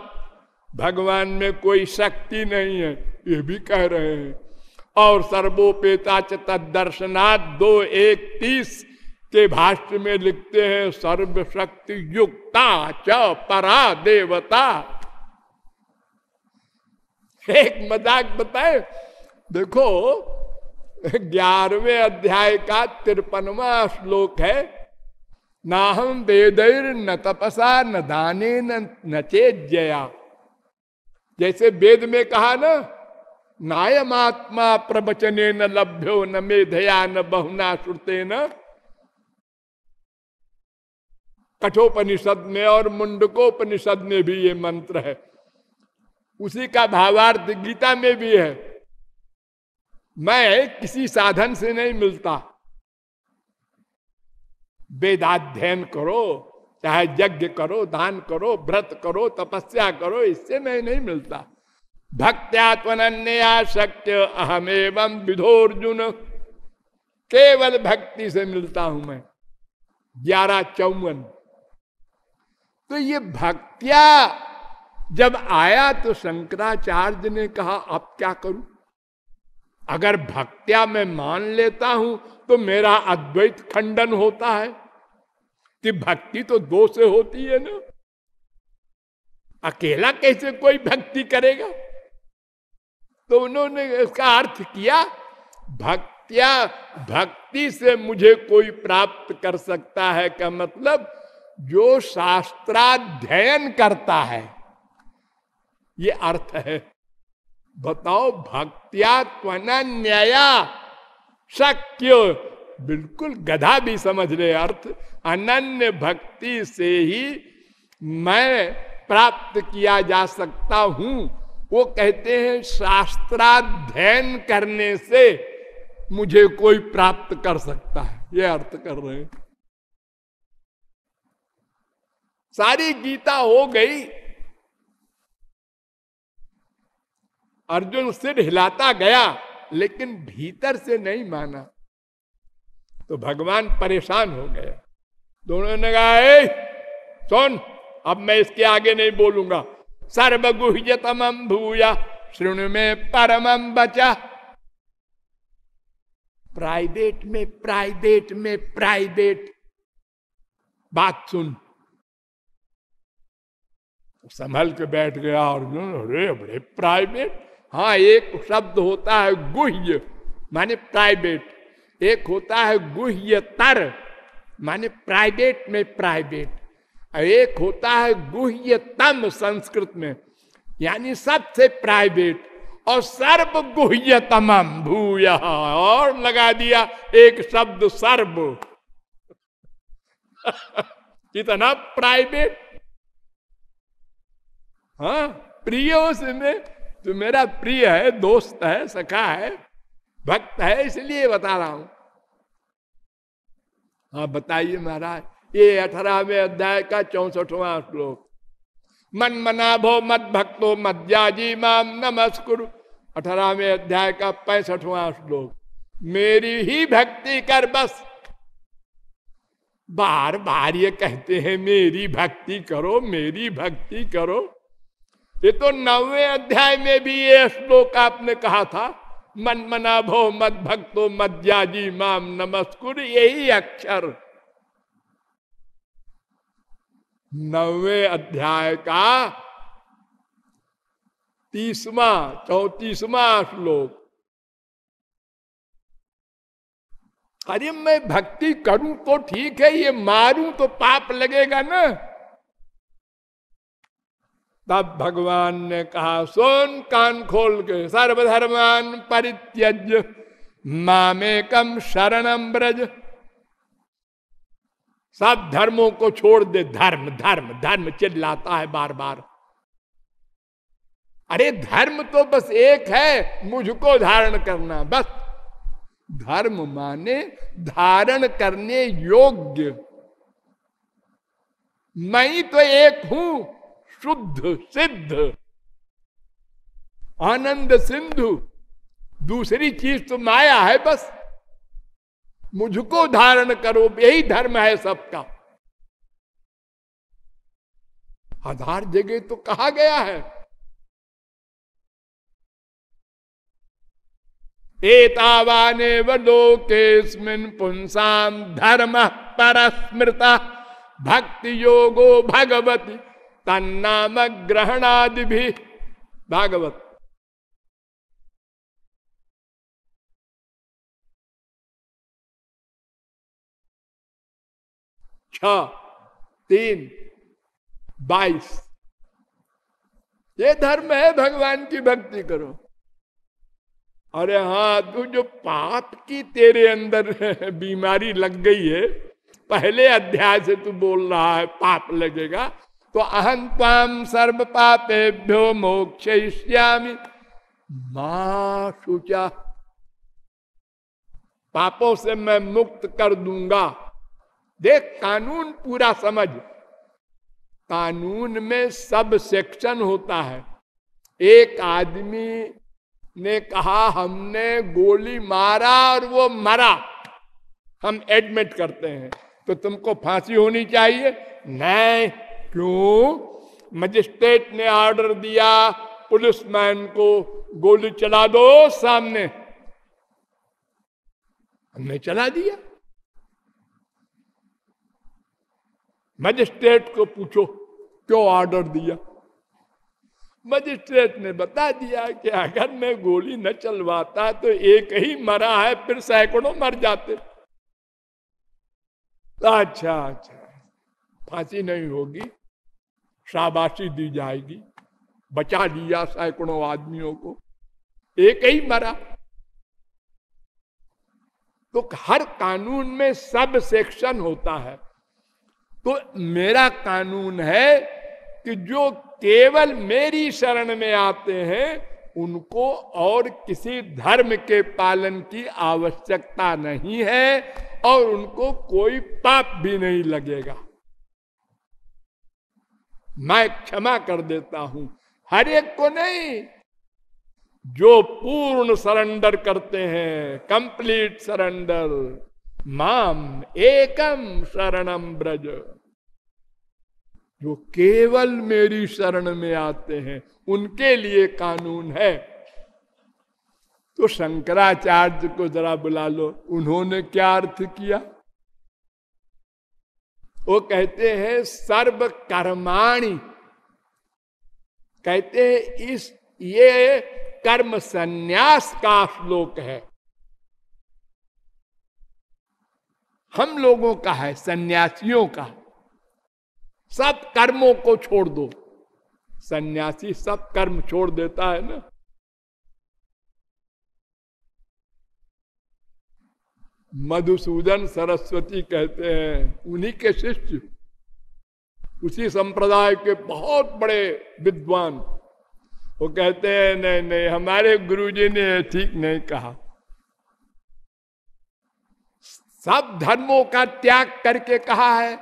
Speaker 1: भगवान में कोई शक्ति नहीं है, ये भी कह रहे हैं। और सर्वोपेता दर्शनाथ दो एक तीस के भाष्य में लिखते हैं, सर्वशक्ति युक्ता च परा देवता। एक मज़ाक बताए, देखो, ग्यारहवें अध्याय का तिरपनवा श्लोक है ना हम वेदैर न तपसा, न दाने, न जया। जैसे वेद में कहा ना, नायमात्मा प्रवचने न लभ्यो, न मेधया, न बहुना श्रुते न। कठोपनिषद में और मुंडकोपनिषद में भी ये मंत्र है। उसी का भावार्थ गीता में भी है। मैं किसी साधन से नहीं मिलता। वेदाध्ययन करो, चाहे यज्ञ करो, दान करो, व्रत करो, तपस्या करो, इससे मैं नहीं मिलता। भक्त्यात्मन्या अहम एवं विधोर्जुन। केवल भक्ति से मिलता हूँ मैं। ग्यारह चौवन। तो ये भक्तिया जब आया तो शंकराचार्य ने कहा, अब क्या करूँ? अगर भक्तिया मैं मान लेता हूँ तो मेरा अद्वैत खंडन होता है। कि भक्ति तो दो से होती है ना? अकेला कैसे कोई भक्ति करेगा? तो उन्होंने इसका अर्थ किया भक्तिया भक्ति से मुझे कोई प्राप्त कर सकता है का मतलब जो शास्त्राध्ययन करता है। ये अर्थ है। बताओ, भक्तिया त्वना न्याया शक्य बिल्कुल गधा भी समझ ले अर्थ। अनन्य भक्ति से ही मैं प्राप्त किया जा सकता हूँ। वो कहते हैं, शास्त्राध्ययन करने से मुझे कोई प्राप्त कर सकता है। ये अर्थ कर रहे हैं। सारी गीता हो गई। अर्जुन सिर हिलाता गया, लेकिन भीतर से नहीं माना। तो भगवान परेशान हो गया दोनों ने कहा सुन, अब मैं इसके आगे नहीं बोलूँगा। सर्वगुहतम भूया श्रृणु में परम बचा। प्राइवेट में प्राइवेट में प्राइवेट। बात सुन। संभल के बैठ गया और अरे, बड़े प्राइवेट? हाँ एक शब्द होता है गुह्य, माने प्राइवेट। एक होता है गुह्य तर, माने प्राइवेट में प्राइवेट एक होता है गुह्यतम संस्कृत में, यानी सबसे प्राइवेट और सर्व गुह्यतम भूय, और लगा दिया एक शब्द सर्व। कितना प्राइवेट हाँ प्रिय उसमें तो मेरा प्रिय है, दोस्त है, सखा है भक्त है, इसलिए बता रहा हूँ। हाँ बताइए महाराज, ये अठारहवें अध्याय का चौसठवा श्लोक। मन मना भो मत भक्तो मध्याजी माम नमस्कुरु। अठारहवें अध्याय का पैंसठवा श्लोक। मेरी ही भक्ति कर बस। बार बार ये कहते हैं, मेरी भक्ति करो, मेरी भक्ति करो। ये तो नवे अध्याय में भी ये श्लोक आपने कहा था। मन मना भो मत भक्तो मध्याजी माम नमस्कुर, यही अक्षर। नवे अध्याय का तीसवा चौतीसवा श्लोक। अरे मैं भक्ति करूँ तो ठीक है, ये मारूं तो पाप लगेगा ना। तब भगवान ने कहा, सोन कान खोल के, सर्वधर्मान परित्यज मामेकम शरणम ब्रज सब धर्मों को छोड़ दे, धर्म धर्म धर्म चिल्लाता है बार बार अरे धर्म तो बस एक है, मुझको धारण करना, बस। धर्म माने धारण करने योग्य। मैं तो एक हूँ शुद्ध, सिद्ध। आनंद सिंधु, दूसरी चीज़ तो माया है बस। मुझको धारण करो, यही धर्म है सबका। हज़ार जगह तो कहा गया है। एतावाने लोकेस्मिन पुंसाम धर्म परस्मृता भक्ति योगो भगवती। तन्नाम ग्रहणादि भी भागवत। छ, तीन, बाईस। ये धर्म है, भगवान की भक्ति करो। अरे हाँ तू जो पाप की तेरे अंदर बीमारी लग गई है, पहले अध्याय से तू बोल रहा है, पाप लगेगा। तो अहं ताम सर्व पापेभ्यो मोक्ष माँ शुचा। पापों से मैं मुक्त कर दूँगा। देख, कानून पूरा समझ। कानून में सब सेक्शन होता है। एक आदमी ने कहा, हमने गोली मारा और वो मरा। हम एडमिट करते हैं। तो तुमको फांसी होनी चाहिए? नहीं। क्यों? मजिस्ट्रेट ने ऑर्डर दिया, पुलिसमैन को गोली चला दो सामने। हमने चला दिया। मजिस्ट्रेट को पूछो, क्यों ऑर्डर दिया? मजिस्ट्रेट ने बता दिया कि अगर मैं गोली न चलवाता तो एक ही मरा है, फिर सैकड़ों मर जाते। अच्छा अच्छा। फांसी नहीं होगी। शाबाशी दी जाएगी। बचा लिया सैकड़ों आदमियों को। एक ही मरा। तो हर कानून में सब सेक्शन होता है। तो मेरा कानून है कि जो केवल मेरी शरण में आते हैं, उनको और किसी धर्म के पालन की आवश्यकता नहीं है और उनको कोई पाप भी नहीं लगेगा। मैं क्षमा कर देता हूँ। हर एक को नहीं, जो पूर्ण सरेंडर करते हैं कंप्लीट सरेंडर। माम एकम शरणम ब्रज। जो केवल मेरी शरण में आते हैं, उनके लिए कानून है। तो शंकराचार्य को जरा बुला लो। उन्होंने क्या अर्थ किया? वो कहते हैं सर्व कर्माणी कहते हैं इस, ये कर्म संन्यास का श्लोक है। हम लोगों का है, सन्यासियों का। सब कर्मों को छोड़ दो। सन्यासी सब कर्म छोड़ देता है ना। मधुसूदन सरस्वती कहते हैं, उन्हीं के शिष्य। उसी संप्रदाय के बहुत बड़े विद्वान। वो कहते हैं, नहीं नहीं, हमारे गुरुजी ने ठीक नहीं कहा। सब धर्मों का त्याग करके कहा है।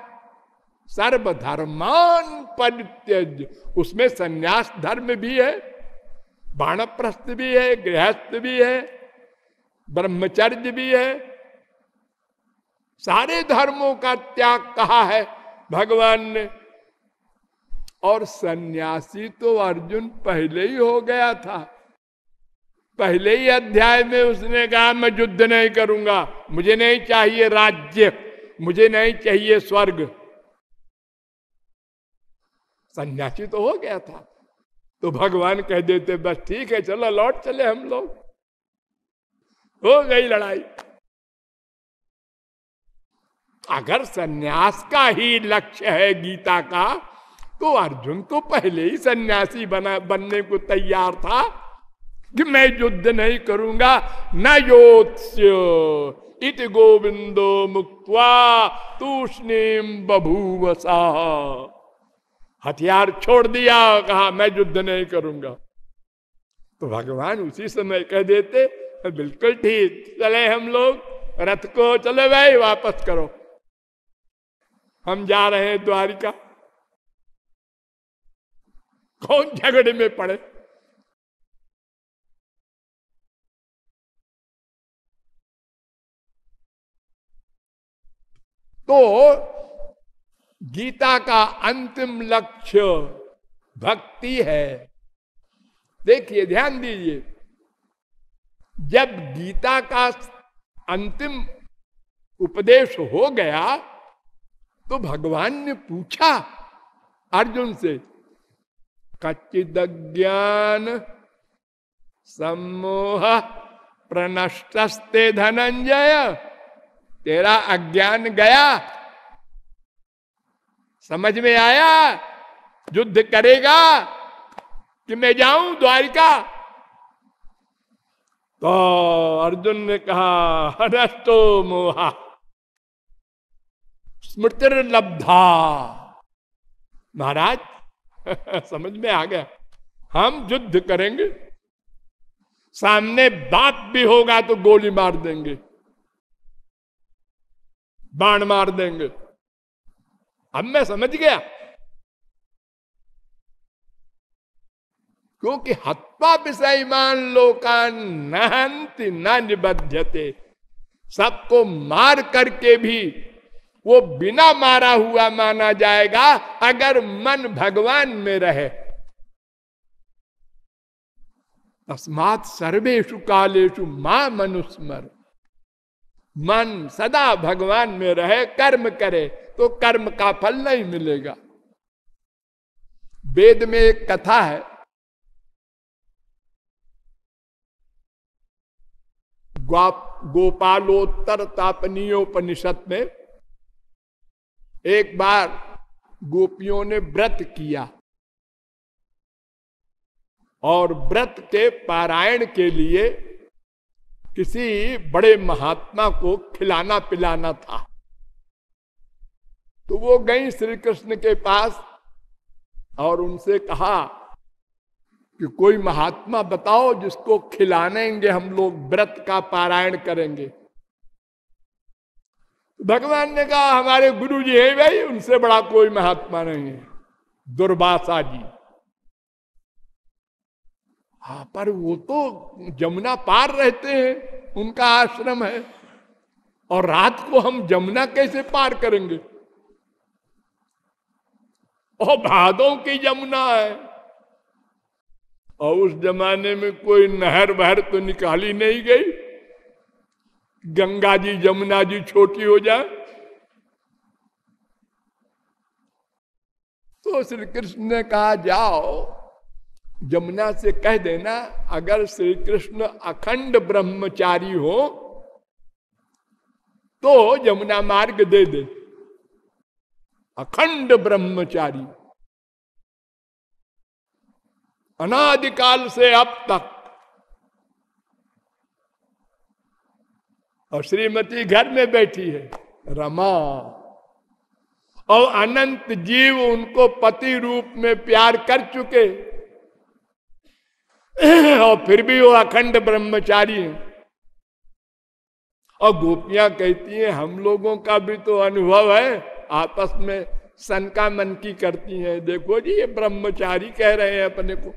Speaker 1: सर्वधर्मान परित्यज उसमें संन्यास धर्म भी है, बाणप्रस्थ भी है, गृहस्थ भी है, ब्रह्मचर्य भी है सारे धर्मों का त्याग कहा है भगवान ने। और सन्यासी तो अर्जुन पहले ही हो गया था। पहले ही अध्याय में उसने कहा, मैं युद्ध नहीं करूँगा। मुझे नहीं चाहिए राज्य। मुझे नहीं चाहिए स्वर्ग। सन्यासी तो हो गया था। तो भगवान कह देते, बस ठीक है, चलो लौट चले हम लोग। हो गई लड़ाई। अगर सन्यास का ही लक्ष्य है गीता का तो अर्जुन तो पहले ही सन्यासी बना, बनने को तैयार था कि मैं युद्ध नहीं करूँगा। न योत्स्य, इत गोविंदो मुक्वा तूष्णीम बभूवसा। हथियार छोड़ दिया, कहा, मैं युद्ध नहीं करूँगा। तो भगवान उसी समय कह देते, बिल्कुल ठीक, चले हम लोग, रथ को चले भाई, वापस करो। हम जा रहे हैं द्वारिका। कौन झगड़े में पड़े? तो गीता का अंतिम लक्ष्य भक्ति है। देखिए, ध्यान दीजिए, जब गीता का अंतिम उपदेश हो गया तो भगवान ने पूछा अर्जुन से कच्चिद ज्ञान सम्मोह प्रनष्टस्ते धनंजय, तेरा अज्ञान गया। समझ में आया? युद्ध करेगा कि मैं जाऊँ द्वारिका? तो अर्जुन ने कहा हनस्तो मोहा स्मृति लब्धा। महाराज, समझ में आ गया। हम युद्ध करेंगे। सामने बात भी होगा तो गोली मार देंगे। बाण मार देंगे। अब मैं समझ गया। क्योंकि हत्वा विषयमान लोकान नहंति न निबध्यते। सबको मार करके भी वो बिना मारा हुआ माना जाएगा अगर मन भगवान में रहे। तस्मात सर्वेशु कालेशु माँ मनुस्मर। मन सदा भगवान में रहे, कर्म करे तो कर्म का फल नहीं मिलेगा। वेद में एक कथा है। गोपालोत्तर तापनीयोपनिषद में एक बार गोपियों ने व्रत किया और व्रत के पारायण के लिए किसी बड़े महात्मा को खिलाना पिलाना था। तो वो गई श्री कृष्ण के पास और उनसे कहा कि कोई महात्मा बताओ जिसको खिलानेंगे हम लोग व्रत का पारायण करेंगे। भगवान ने कहा, हमारे गुरु जी है भाई, उनसे बड़ा कोई महात्मा नहीं है। दुर्वासा जी। हाँ पर वो तो जमुना पार रहते हैं, उनका आश्रम है। और रात को हम जमुना कैसे पार करेंगे? और भादों की जमुना है। और उस जमाने में कोई नहर बहर तो निकाली नहीं गई। गंगा जी जमुना जी छोटी हो जाए। तो श्री कृष्ण ने कहा, जाओ जमुना से कह देना, अगर श्री कृष्ण अखंड ब्रह्मचारी हो तो यमुना मार्ग दे दे। अखंड ब्रह्मचारी। अनादिकाल से अब तक और श्रीमती घर में बैठी है, रमा। और अनंत जीव उनको पति रूप में प्यार कर चुके। और फिर भी वो अखंड ब्रह्मचारी है। और गोपियाँ कहती हैं, हम लोगों का भी तो अनुभव है, आपस में सनका मन की करती हैं। देखो जी, ये ब्रह्मचारी कह रहे हैं अपने को।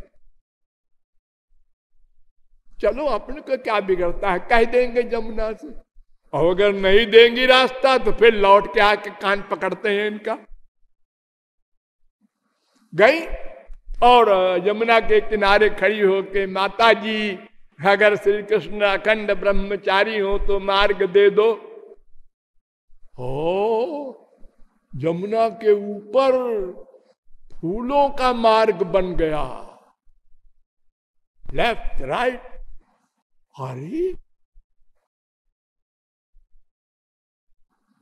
Speaker 1: चलो अपने को क्या बिगड़ता है? कह देंगे जमुना से। और अगर नहीं देंगी रास्ता तो फिर लौट के आके कान पकड़ते हैं इनका। गई और यमुना के किनारे खड़ी होके माता जी अगर श्री कृष्ण अखंड ब्रह्मचारी हो तो मार्ग दे दो। ओ जमुना के ऊपर फूलों का मार्ग बन गया। लेफ़्ट राइट अरे।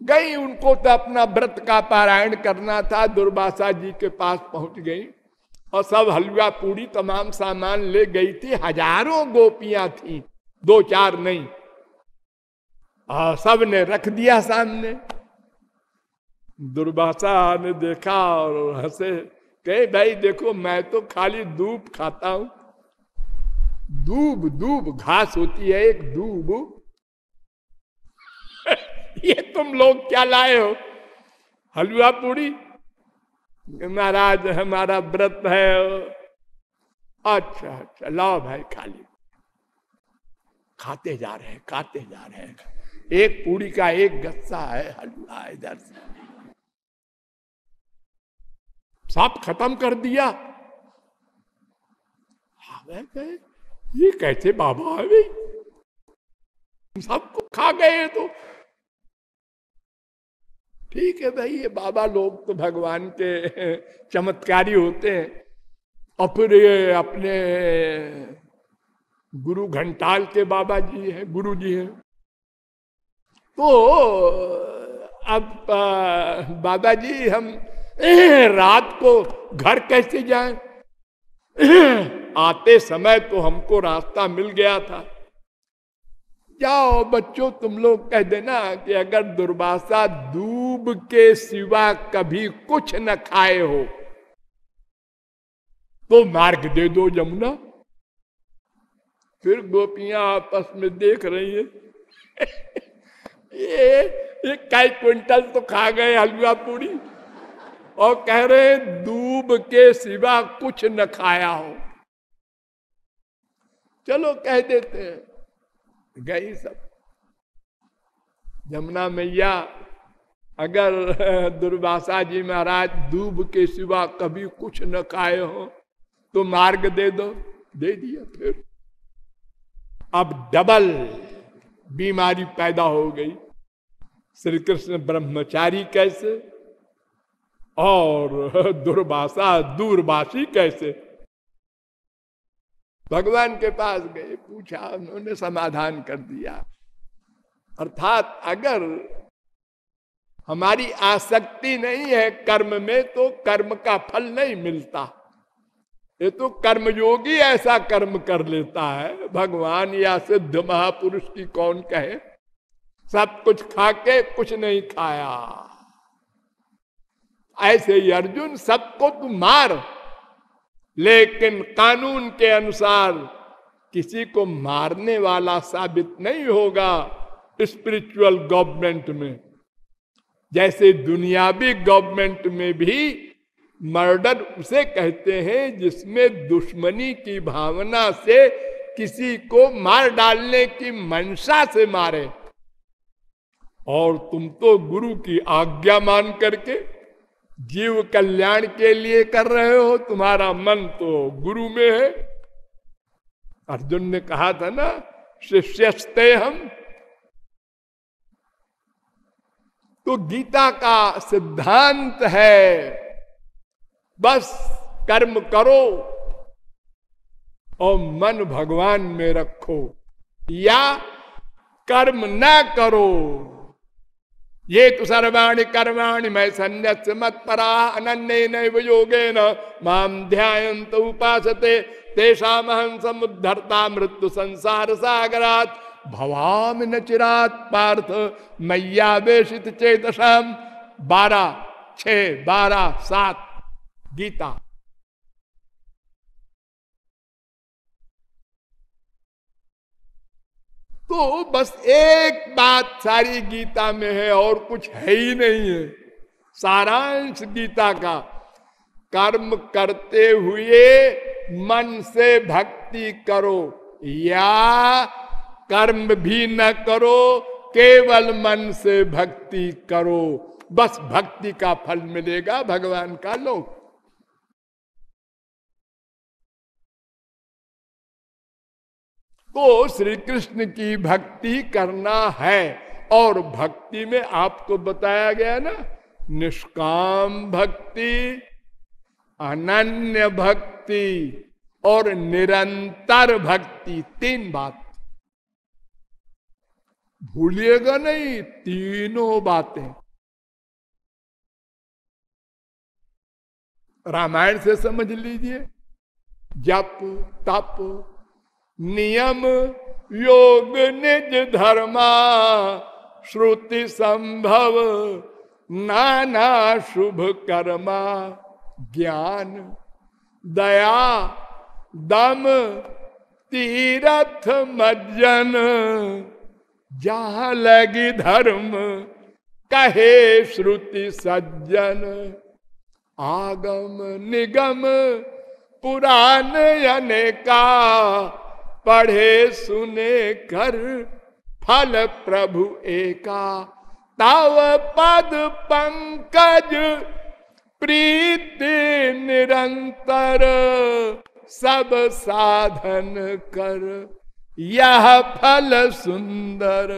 Speaker 1: गई उनको तो अपना व्रत का पारायण करना था, दुर्वासा जी के पास पहुँच गई और सब हलवा पूरी तमाम सामान ले गई थी। हज़ारों गोपियाँ थी, दो चार नहीं। और सबने रख दिया सामने। दुर्भाषा ने देखा और हंसे, कहे, भाई देखो, मैं तो खाली दूब खाता हूँ दूब दूब घास होती है एक दूब ये तुम लोग क्या लाए हो? हलवा पूरी महाराज हमारा व्रत है। अच्छा अच्छा लाओ भाई खाली खाते जा रहे हैं खाते जा रहे हैं। एक पूरी का एक गस्सा है हलवा इधर से। सब खत्म कर दिया। हाँ, ये कैसे बाबा है सबको खा गए तो। ठीक है भाई, ये बाबा लोग तो भगवान के चमत्कारी होते हैं। और फिर ये अपने गुरु घंटाल के बाबा जी हैं, गुरु जी हैं। तो अब बाबा जी, हम रात को घर कैसे जाएँ? आते समय तो हमको रास्ता मिल गया था। जाओ बच्चों, तुम लोग कह देना कि अगर दुर्वासा दूब के सिवा कभी कुछ न खाए हो तो मार्ग दे दो जमुना। फिर गोपियाँ आपस में देख रही है। ये ये कई क्विंटल तो खा गए हलवा पूरी। और कह रहे दूब के सिवा कुछ न खाया हो। चलो कह देते हैं। गई सब। जमुना मैया, अगर, दुर्वासा जी महाराज, दूब के सिवा कभी कुछ न खाए हो तो मार्ग दे दो, दे दिया फिर। अब डबल बीमारी पैदा हो गई। श्री कृष्ण ब्रह्मचारी कैसे? और दुर्भाषा दूरभाषी कैसे? भगवान के पास गए, पूछा, उन्होंने समाधान कर दिया। अर्थात अगर हमारी आसक्ति नहीं है कर्म में तो कर्म का फल नहीं मिलता। ये तो कर्मयोगी ऐसा कर्म कर लेता है। भगवान या सिद्ध महापुरुष की कौन कहे? सब कुछ खा के कुछ नहीं खाया। ऐसे ही अर्जुन सबको तू मार। लेकिन कानून के अनुसार किसी को मारने वाला साबित नहीं होगा स्पिरिचुअल गवर्नमेंट में। जैसे दुनियावी गवर्नमेंट में भी मर्डर उसे कहते हैं जिसमें दुश्मनी की भावना से किसी को मार डालने की मंशा से मारे। और तुम तो गुरु की आज्ञा मान करके जीव कल्याण के लिए कर रहे हो, तुम्हारा मन तो गुरु में है। अर्जुन ने कहा था ना, शिष्यस्ते हम। तो गीता का सिद्धांत है, बस कर्म करो और मन भगवान में रखो या कर्म ना करो। ये तो सर्वाणी कर्माणि मैं संन्यास मत परा अन्य योगे न माम ध्यान उपासते तेषा महन समुद्धरता मृत्यु संसार सागरात भवाम न चिरात पार्थ मैया वेशित चेतसाम। बारह छ बारह सात। गीता। तो बस एक बात सारी गीता में है और कुछ है ही नहीं है। सारांश गीता का, कर्म करते हुए मन से भक्ति करो या कर्म भी न करो, केवल मन से भक्ति करो। बस भक्ति का फल मिलेगा भगवान का लोक तो श्री कृष्ण की भक्ति करना है। और भक्ति में आपको बताया गया ना, निष्काम भक्ति, अनन्य भक्ति और निरंतर भक्ति, तीन बात। भूलिएगा नहीं, तीनों बातें। रामायण से समझ लीजिए, जप, तप नियम योग निज धर्मा, श्रुति संभव, नाना शुभ कर्मा, ज्ञान, दया, दम, तीरथ, मज्जन। जहाँ लगी धर्म, कहे श्रुति सज्जन। आगम निगम, पुराण अनेका पढ़े, सुने, कर। फल प्रभु एका। तव पद पंकज। प्रीति निरंतर। सब साधन कर। यह फल सुंदर।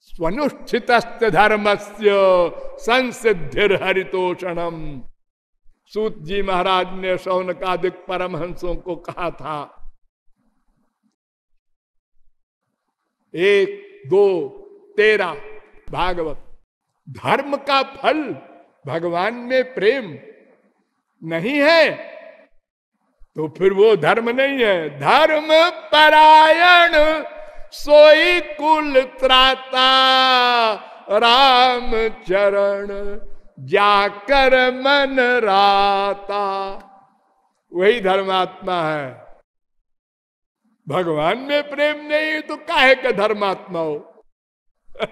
Speaker 1: स्वनुष्ठित धर्म से संसिधिर हरितोषणम सूत जी महाराज ने सौन शौनकादिक परमहंसों को कहा था, एक, दो, तेरा, भागवत, धर्म का फल भगवान में प्रेम नहीं है तो फिर वो धर्म नहीं है। धर्म परायण, सोई कुल त्राता, राम चरण। जाकर मन राता। वही धर्मात्मा है। भगवान में प्रेम नहीं तो काहे का धर्मात्मा हो?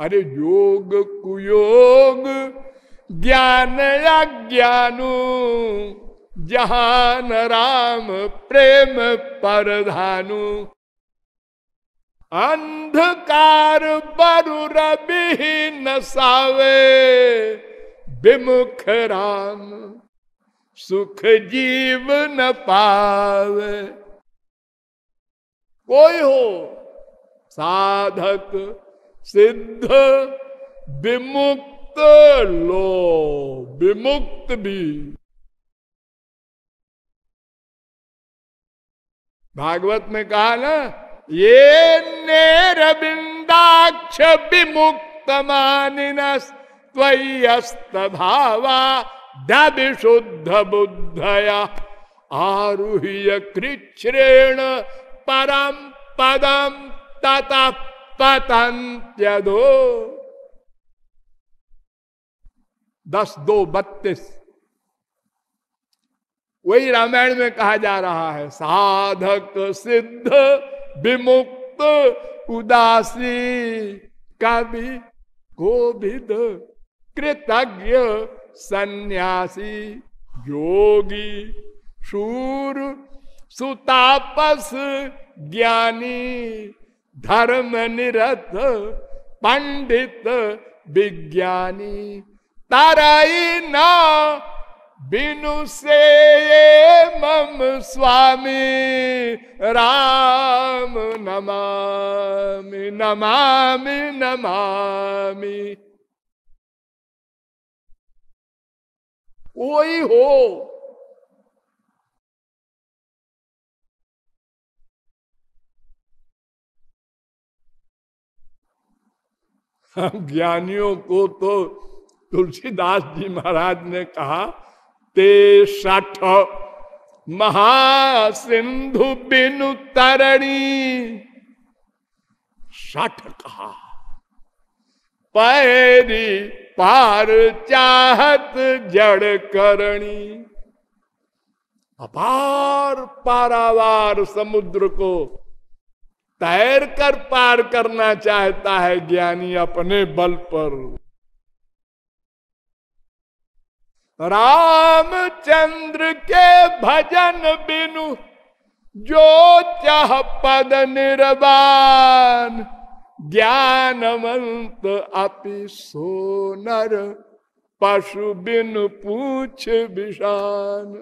Speaker 1: अरे योग, कुयोग, ज्ञान, अज्ञानु, जहान, राम, प्रेम, परधानु। अंधकार, बरु, रवि न सावे विमुख राम सुख जीव न पावे। कोई हो साधक, सिद्ध, विमुक्त लो विमुक्त भी। भागवत में कहा ना, ये नेरबिंदाक्ष विमुक्त मानिनस भावा शुद्ध बुद्धया आरुह्य कृच्छ्रेण परम पदम ततः पतंत्यदो दस दो बत्तीस। वही रामायण में कहा जा रहा है, साधक, सिद्ध, विमुक्त, उदासी, कवि, गोविद। कृतज्ञ सन्यासी योगी शूर सुतापस ज्ञानी धर्म निरत पंडित विज्ञानी ताराई ना बिनु से मम स्वामी राम नमामि नमामि नमामि। वही हो। ज्ञानियों को तो तुलसीदास जी महाराज ने कहा, ते सठ महासिंधु बिनु तरणी सठ कहा। पैरी पार चाहत जड़ करणी। अपार पारावार समुद्र को तैर कर पार करना चाहता है ज्ञानी अपने बल पर। रामचंद्र के भजन बिनु जो चाह पद निर्वाण। ज्ञानवंत अपि सोनर पशु बिन पूछ विषान।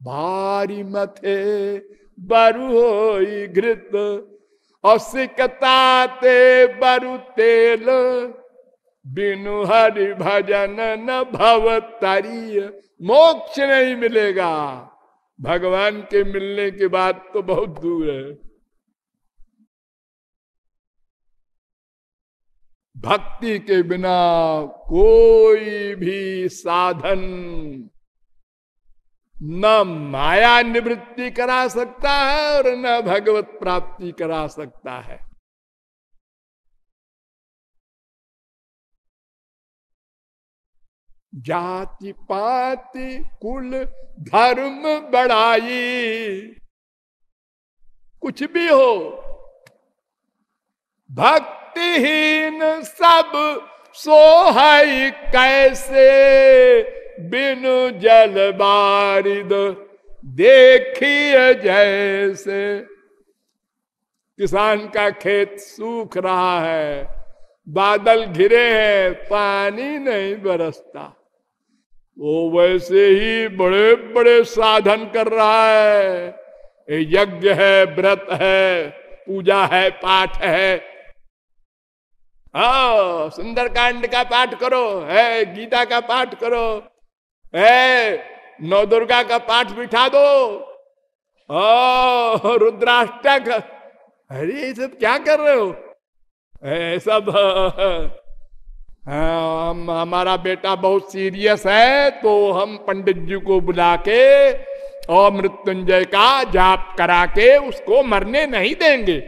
Speaker 1: भारी मथे बरु हो घृत असिकताते बरु तेल। बिनु हरि भजन न भव तरीय, मोक्ष नहीं मिलेगा। भगवान के मिलने की बात तो बहुत दूर है। भक्ति के बिना कोई भी साधन न माया निवृत्ति करा सकता है और न भगवत प्राप्ति करा सकता है। जाति पाति कुल धर्म बढ़ाई, कुछ भी हो भक्तिहीन सब सोहाई कैसे? बिनु जल बारिद देखिए जैसे। किसान का खेत सूख रहा है, बादल घिरे हैं, पानी नहीं बरसता। वो वैसे ही बड़े बड़े साधन कर रहा है। यज्ञ है, व्रत है, पूजा है, पाठ है हाँ सुंदरकांड का पाठ करो, है, गीता का पाठ करो, है नौ दुर्गा का पाठ बिठा दो रुद्राष्टक, अरे, ये सब क्या कर रहे हो? सब हम, हमारा बेटा बहुत सीरियस है तो हम पंडित जी को बुला के और मृत्युंजय का जाप करा के उसको मरने नहीं देंगे।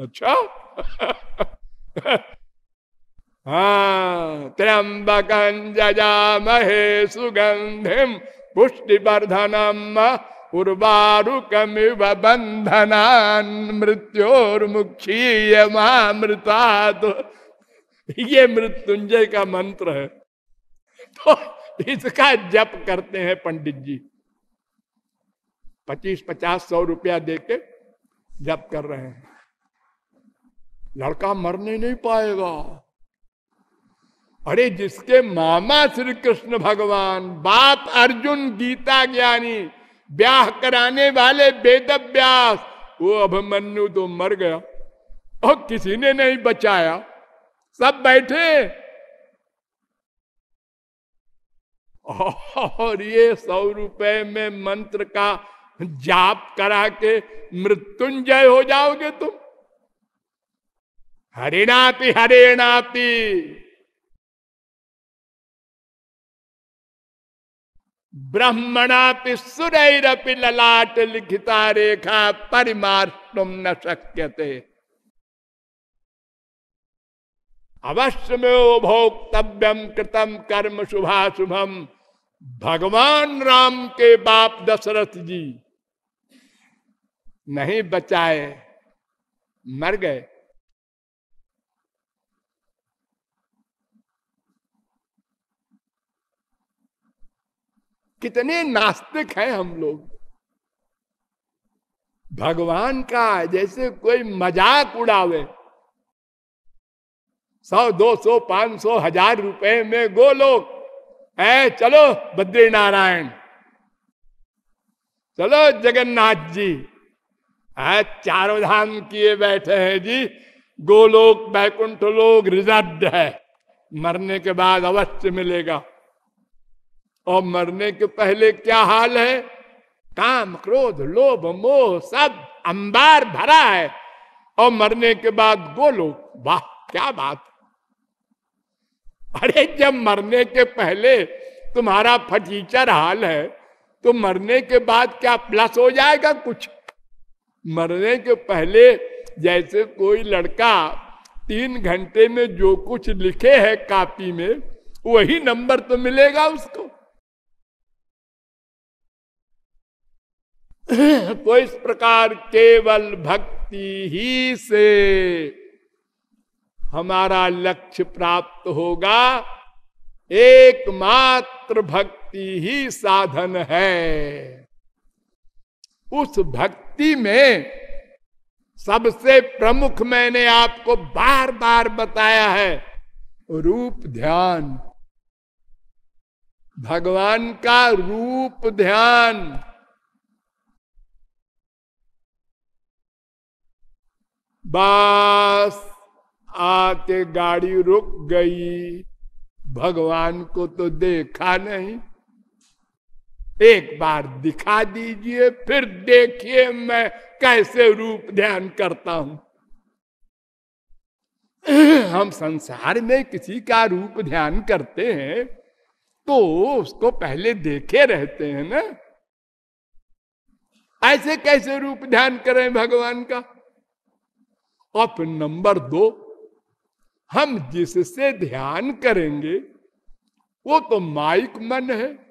Speaker 1: अच्छा? हाँ त्र्यंबक महे सुगंधिम पुष्टिवर्धनम, उर्वारुकमिव बंधनान तो ये मृत्युंजय का मंत्र है। तो इसका जप करते हैं पंडित जी। पच्चीस पचास सौ रुपया देके जप कर रहे हैं। लड़का मरने नहीं पाएगा। अरे, जिसके मामा श्री कृष्ण भगवान, बाप अर्जुन गीता ज्ञानी, ब्याह कराने वाले वेद व्यास वो अभिमन्यु तो मर गया। और किसी ने नहीं बचाया। सब बैठे। और ये सौ रुपए में मंत्र का जाप करा के मृत्युंजय हो जाओगे तुम। हरिणापि हरेणापि ब्रह्मणापि सुरैरपि ललाट लिखिता रेखा परिमार्तुम न शक्यते। अवश्य में भोक्तव्यम कृतम कर्म शुभाशुभम भगवान राम के बाप दशरथ जी। नहीं बचाए, मर गए। कितने नास्तिक हैं हम लोग। भगवान का जैसे कोई मज़ाक उड़ावे। सौ, दो सौ, पाँच सौ, हज़ार रुपए में गोलोक है चलो बद्री नारायण चलो, जगन्नाथ जी। है चारों धाम किए बैठे हैं जी। गोलोक बैकुंठ लोग रिज़र्व है। मरने के बाद अवश्य मिलेगा। और मरने के पहले क्या हाल है? काम, क्रोध, लोभ, मोह सब अंबार भरा है। और मरने के बाद बोलो, वाह, क्या बात अरे, जब मरने के पहले तुम्हारा फटीचर हाल है तो मरने के बाद क्या प्लस हो जाएगा कुछ? मरने के पहले जैसे कोई लड़का तीन घंटे में जो कुछ लिखे है कापी में, वही नंबर तो मिलेगा उसको। तो इस प्रकार केवल भक्ति ही से हमारा लक्ष्य प्राप्त होगा। एकमात्र भक्ति ही साधन है। उस भक्ति में सबसे प्रमुख मैंने आपको बार बार बताया है, रूप ध्यान। भगवान का रूप ध्यान। बस आके गाड़ी रुक गई। भगवान को तो देखा नहीं। एक बार दिखा दीजिए, फिर देखिए मैं कैसे रूप ध्यान करता हूँ। हम संसार में किसी का रूप ध्यान करते हैं तो उसको पहले देखे रहते हैं ना। ऐसे कैसे रूप ध्यान करें भगवान का? और नंबर दो। हम जिससे ध्यान करेंगे, वो तो माइक मन है।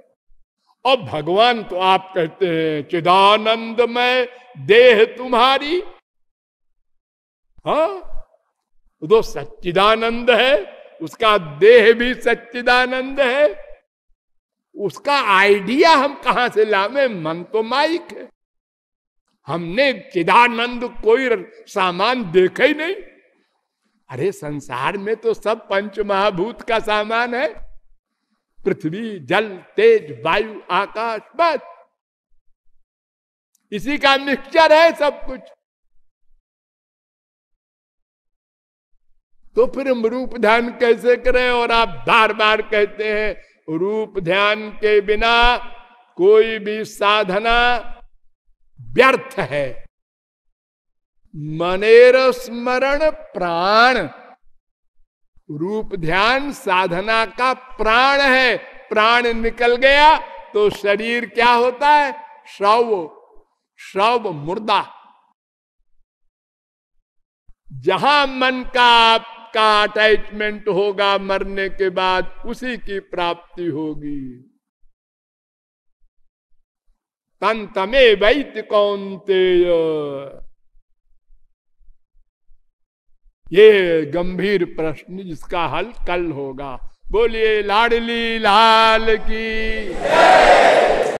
Speaker 1: और भगवान तो आप कहते हैं चिदानंद में देह तुम्हारी। हा तो सच्चिदानंद है, उसका देह भी सच्चिदानंद है। उसका आइडिया हम कहा से लावे? मन तो माइक है। हमने चिदानंद कोई सामान देखा ही नहीं। अरे, संसार में तो सब पंच महाभूत का सामान है। पृथ्वी, जल, तेज, वायु, आकाश, बस। इसी का मिक्सचर है सब कुछ। तो फिर हम रूप ध्यान कैसे करें? और आप बार बार कहते हैं, रूप ध्यान के बिना कोई भी साधना व्यर्थ है। मनेर स्मरण प्राण। रूप ध्यान साधना का प्राण है। प्राण निकल गया तो शरीर क्या होता है? शव। शव मुर्दा। जहाँ मन का आपका अटैचमेंट होगा मरने के बाद उसी की प्राप्ति होगी। तंतमे वैत कौनते ये गंभीर प्रश्न जिसका हल कल होगा। बोलिए लाडली लाल की।